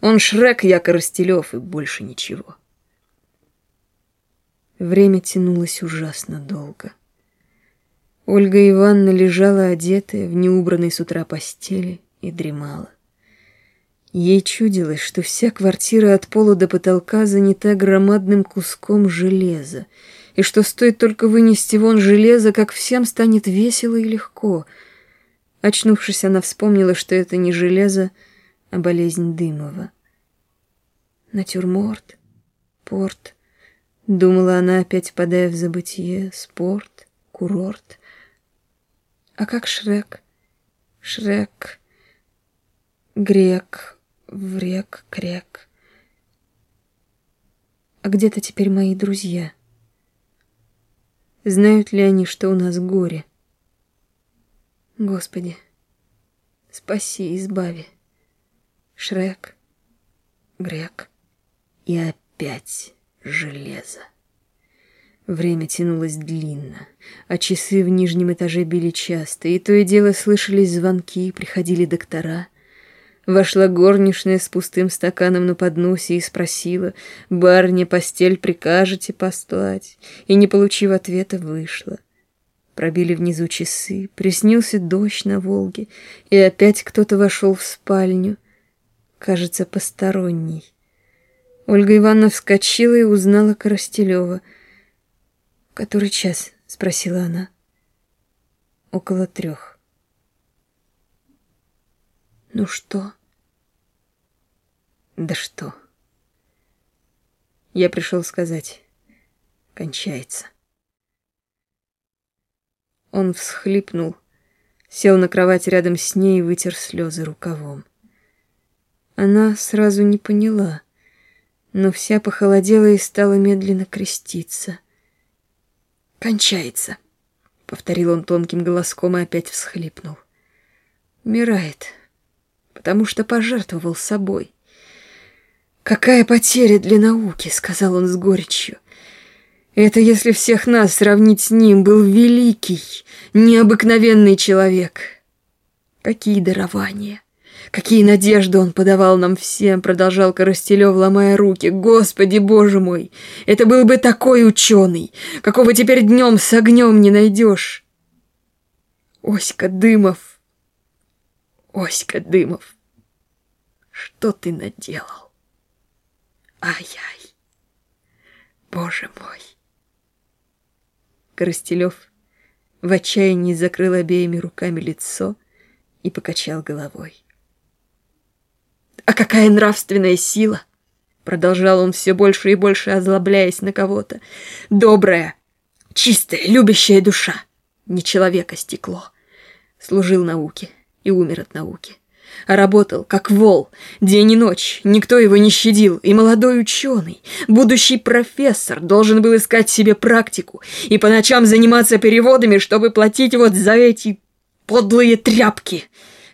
Он Шрек, я Коростелев, и больше ничего. Время тянулось ужасно долго. Ольга Ивановна лежала одетая в неубранной с утра постели и дремала. Ей чудилось, что вся квартира от пола до потолка занята громадным куском железа, и что стоит только вынести вон железо, как всем станет весело и легко — Очнувшись, она вспомнила, что это не железо, а болезнь Дымова. Натюрморт, порт. Думала она, опять падая в забытие. Спорт, курорт. А как Шрек? Шрек, грек, врек, крек. А где-то теперь мои друзья? Знают ли они, что у нас горе? — Господи, спаси, избави. Шрек, Грек и опять железо. Время тянулось длинно, а часы в нижнем этаже били часто, и то и дело слышались звонки, приходили доктора. Вошла горничная с пустым стаканом на подносе и спросила, «Барыня, постель прикажете послать?» И, не получив ответа, вышла. Пробили внизу часы, приснился дождь на Волге, и опять кто-то вошел в спальню. Кажется, посторонний. Ольга Ивановна вскочила и узнала Коростелева. «Который час?» — спросила она. «Около трех». «Ну что?» «Да что?» Я пришел сказать. Кончается. Он всхлипнул, сел на кровать рядом с ней и вытер слезы рукавом. Она сразу не поняла, но вся похолодела и стала медленно креститься. «Кончается», — повторил он тонким голоском и опять всхлипнул. «Умирает, потому что пожертвовал собой». «Какая потеря для науки», — сказал он с горечью. Это если всех нас сравнить с ним, был великий, необыкновенный человек. Какие дарования, какие надежды он подавал нам всем, продолжал Коростелев, ломая руки. Господи, боже мой, это был бы такой ученый, какого теперь днем с огнем не найдешь. Оська Дымов, Оська Дымов, что ты наделал? Ай-яй, боже мой. Коростелев в отчаянии закрыл обеими руками лицо и покачал головой. «А какая нравственная сила!» Продолжал он все больше и больше, озлобляясь на кого-то. «Добрая, чистая, любящая душа! Не человека стекло!» Служил науке и умер от науки. А работал, как вол, день и ночь, никто его не щадил, и молодой ученый, будущий профессор, должен был искать себе практику и по ночам заниматься переводами, чтобы платить вот за эти подлые тряпки.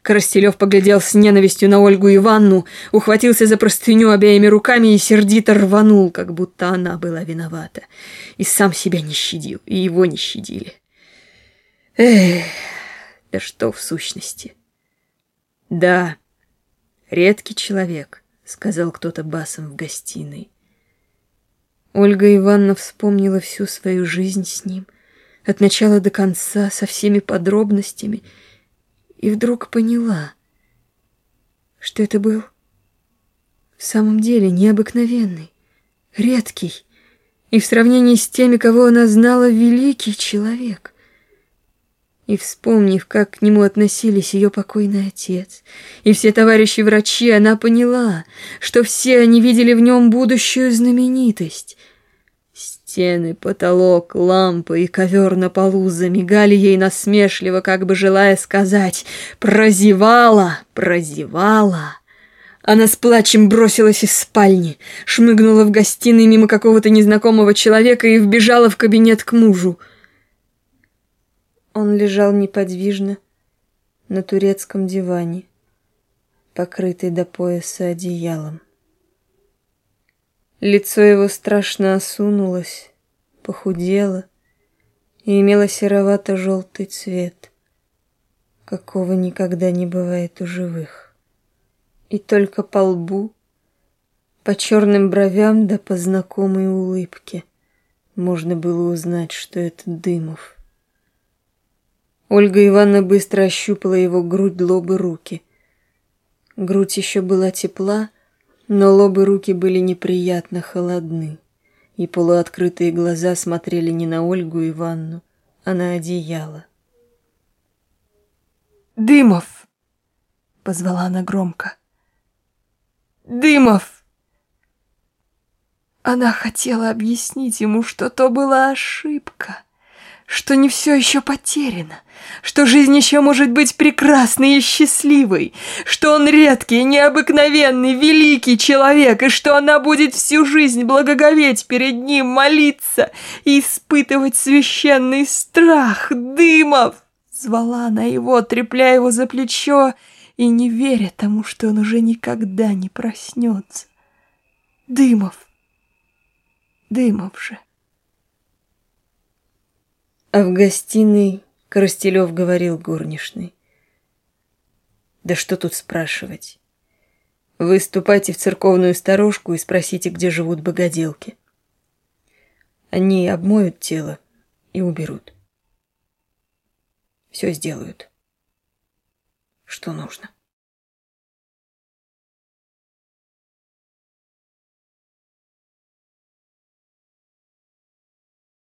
Коростелев поглядел с ненавистью на Ольгу Иванну, ухватился за простыню обеими руками и сердито рванул, как будто она была виновата. И сам себя не щадил, и его не щадили. Эх, да что в сущности? Да, редкий человек, сказал кто-то басом в гостиной. Ольга Ивановна вспомнила всю свою жизнь с ним, от начала до конца, со всеми подробностями, и вдруг поняла, что это был в самом деле необыкновенный, редкий и в сравнении с теми, кого она знала, великий человек. И вспомнив, как к нему относились ее покойный отец и все товарищи-врачи, она поняла, что все они видели в нем будущую знаменитость. Стены, потолок, лампы и ковер на полу замигали ей насмешливо, как бы желая сказать «Прозевала! Прозевала!» Она с плачем бросилась из спальни, шмыгнула в гостиной мимо какого-то незнакомого человека и вбежала в кабинет к мужу. Он лежал неподвижно на турецком диване, покрытый до пояса одеялом. Лицо его страшно осунулось, похудело и имело серовато-желтый цвет, какого никогда не бывает у живых. И только по лбу, по черным бровям да по знакомой улыбке можно было узнать, что это Дымов. Ольга Ивановна быстро ощупала его грудь, лоб и руки. Грудь еще была тепла, но лоб и руки были неприятно холодны, и полуоткрытые глаза смотрели не на Ольгу Ивановну, а на одеяло. «Дымов!» — позвала она громко. «Дымов!» Она хотела объяснить ему, что то была ошибка — что не все еще потеряно, что жизнь еще может быть прекрасной и счастливой, что он редкий, необыкновенный, великий человек, и что она будет всю жизнь благоговеть перед ним, молиться и испытывать священный страх. «Дымов!» — звала она его, трепляя его за плечо и не веря тому, что он уже никогда не проснется. «Дымов! Дымов же!» А в гостиной Коростелев говорил горничной. Да что тут спрашивать? Вы ступайте в церковную сторожку и спросите, где живут богоделки. Они обмоют тело и уберут. Все сделают, что нужно.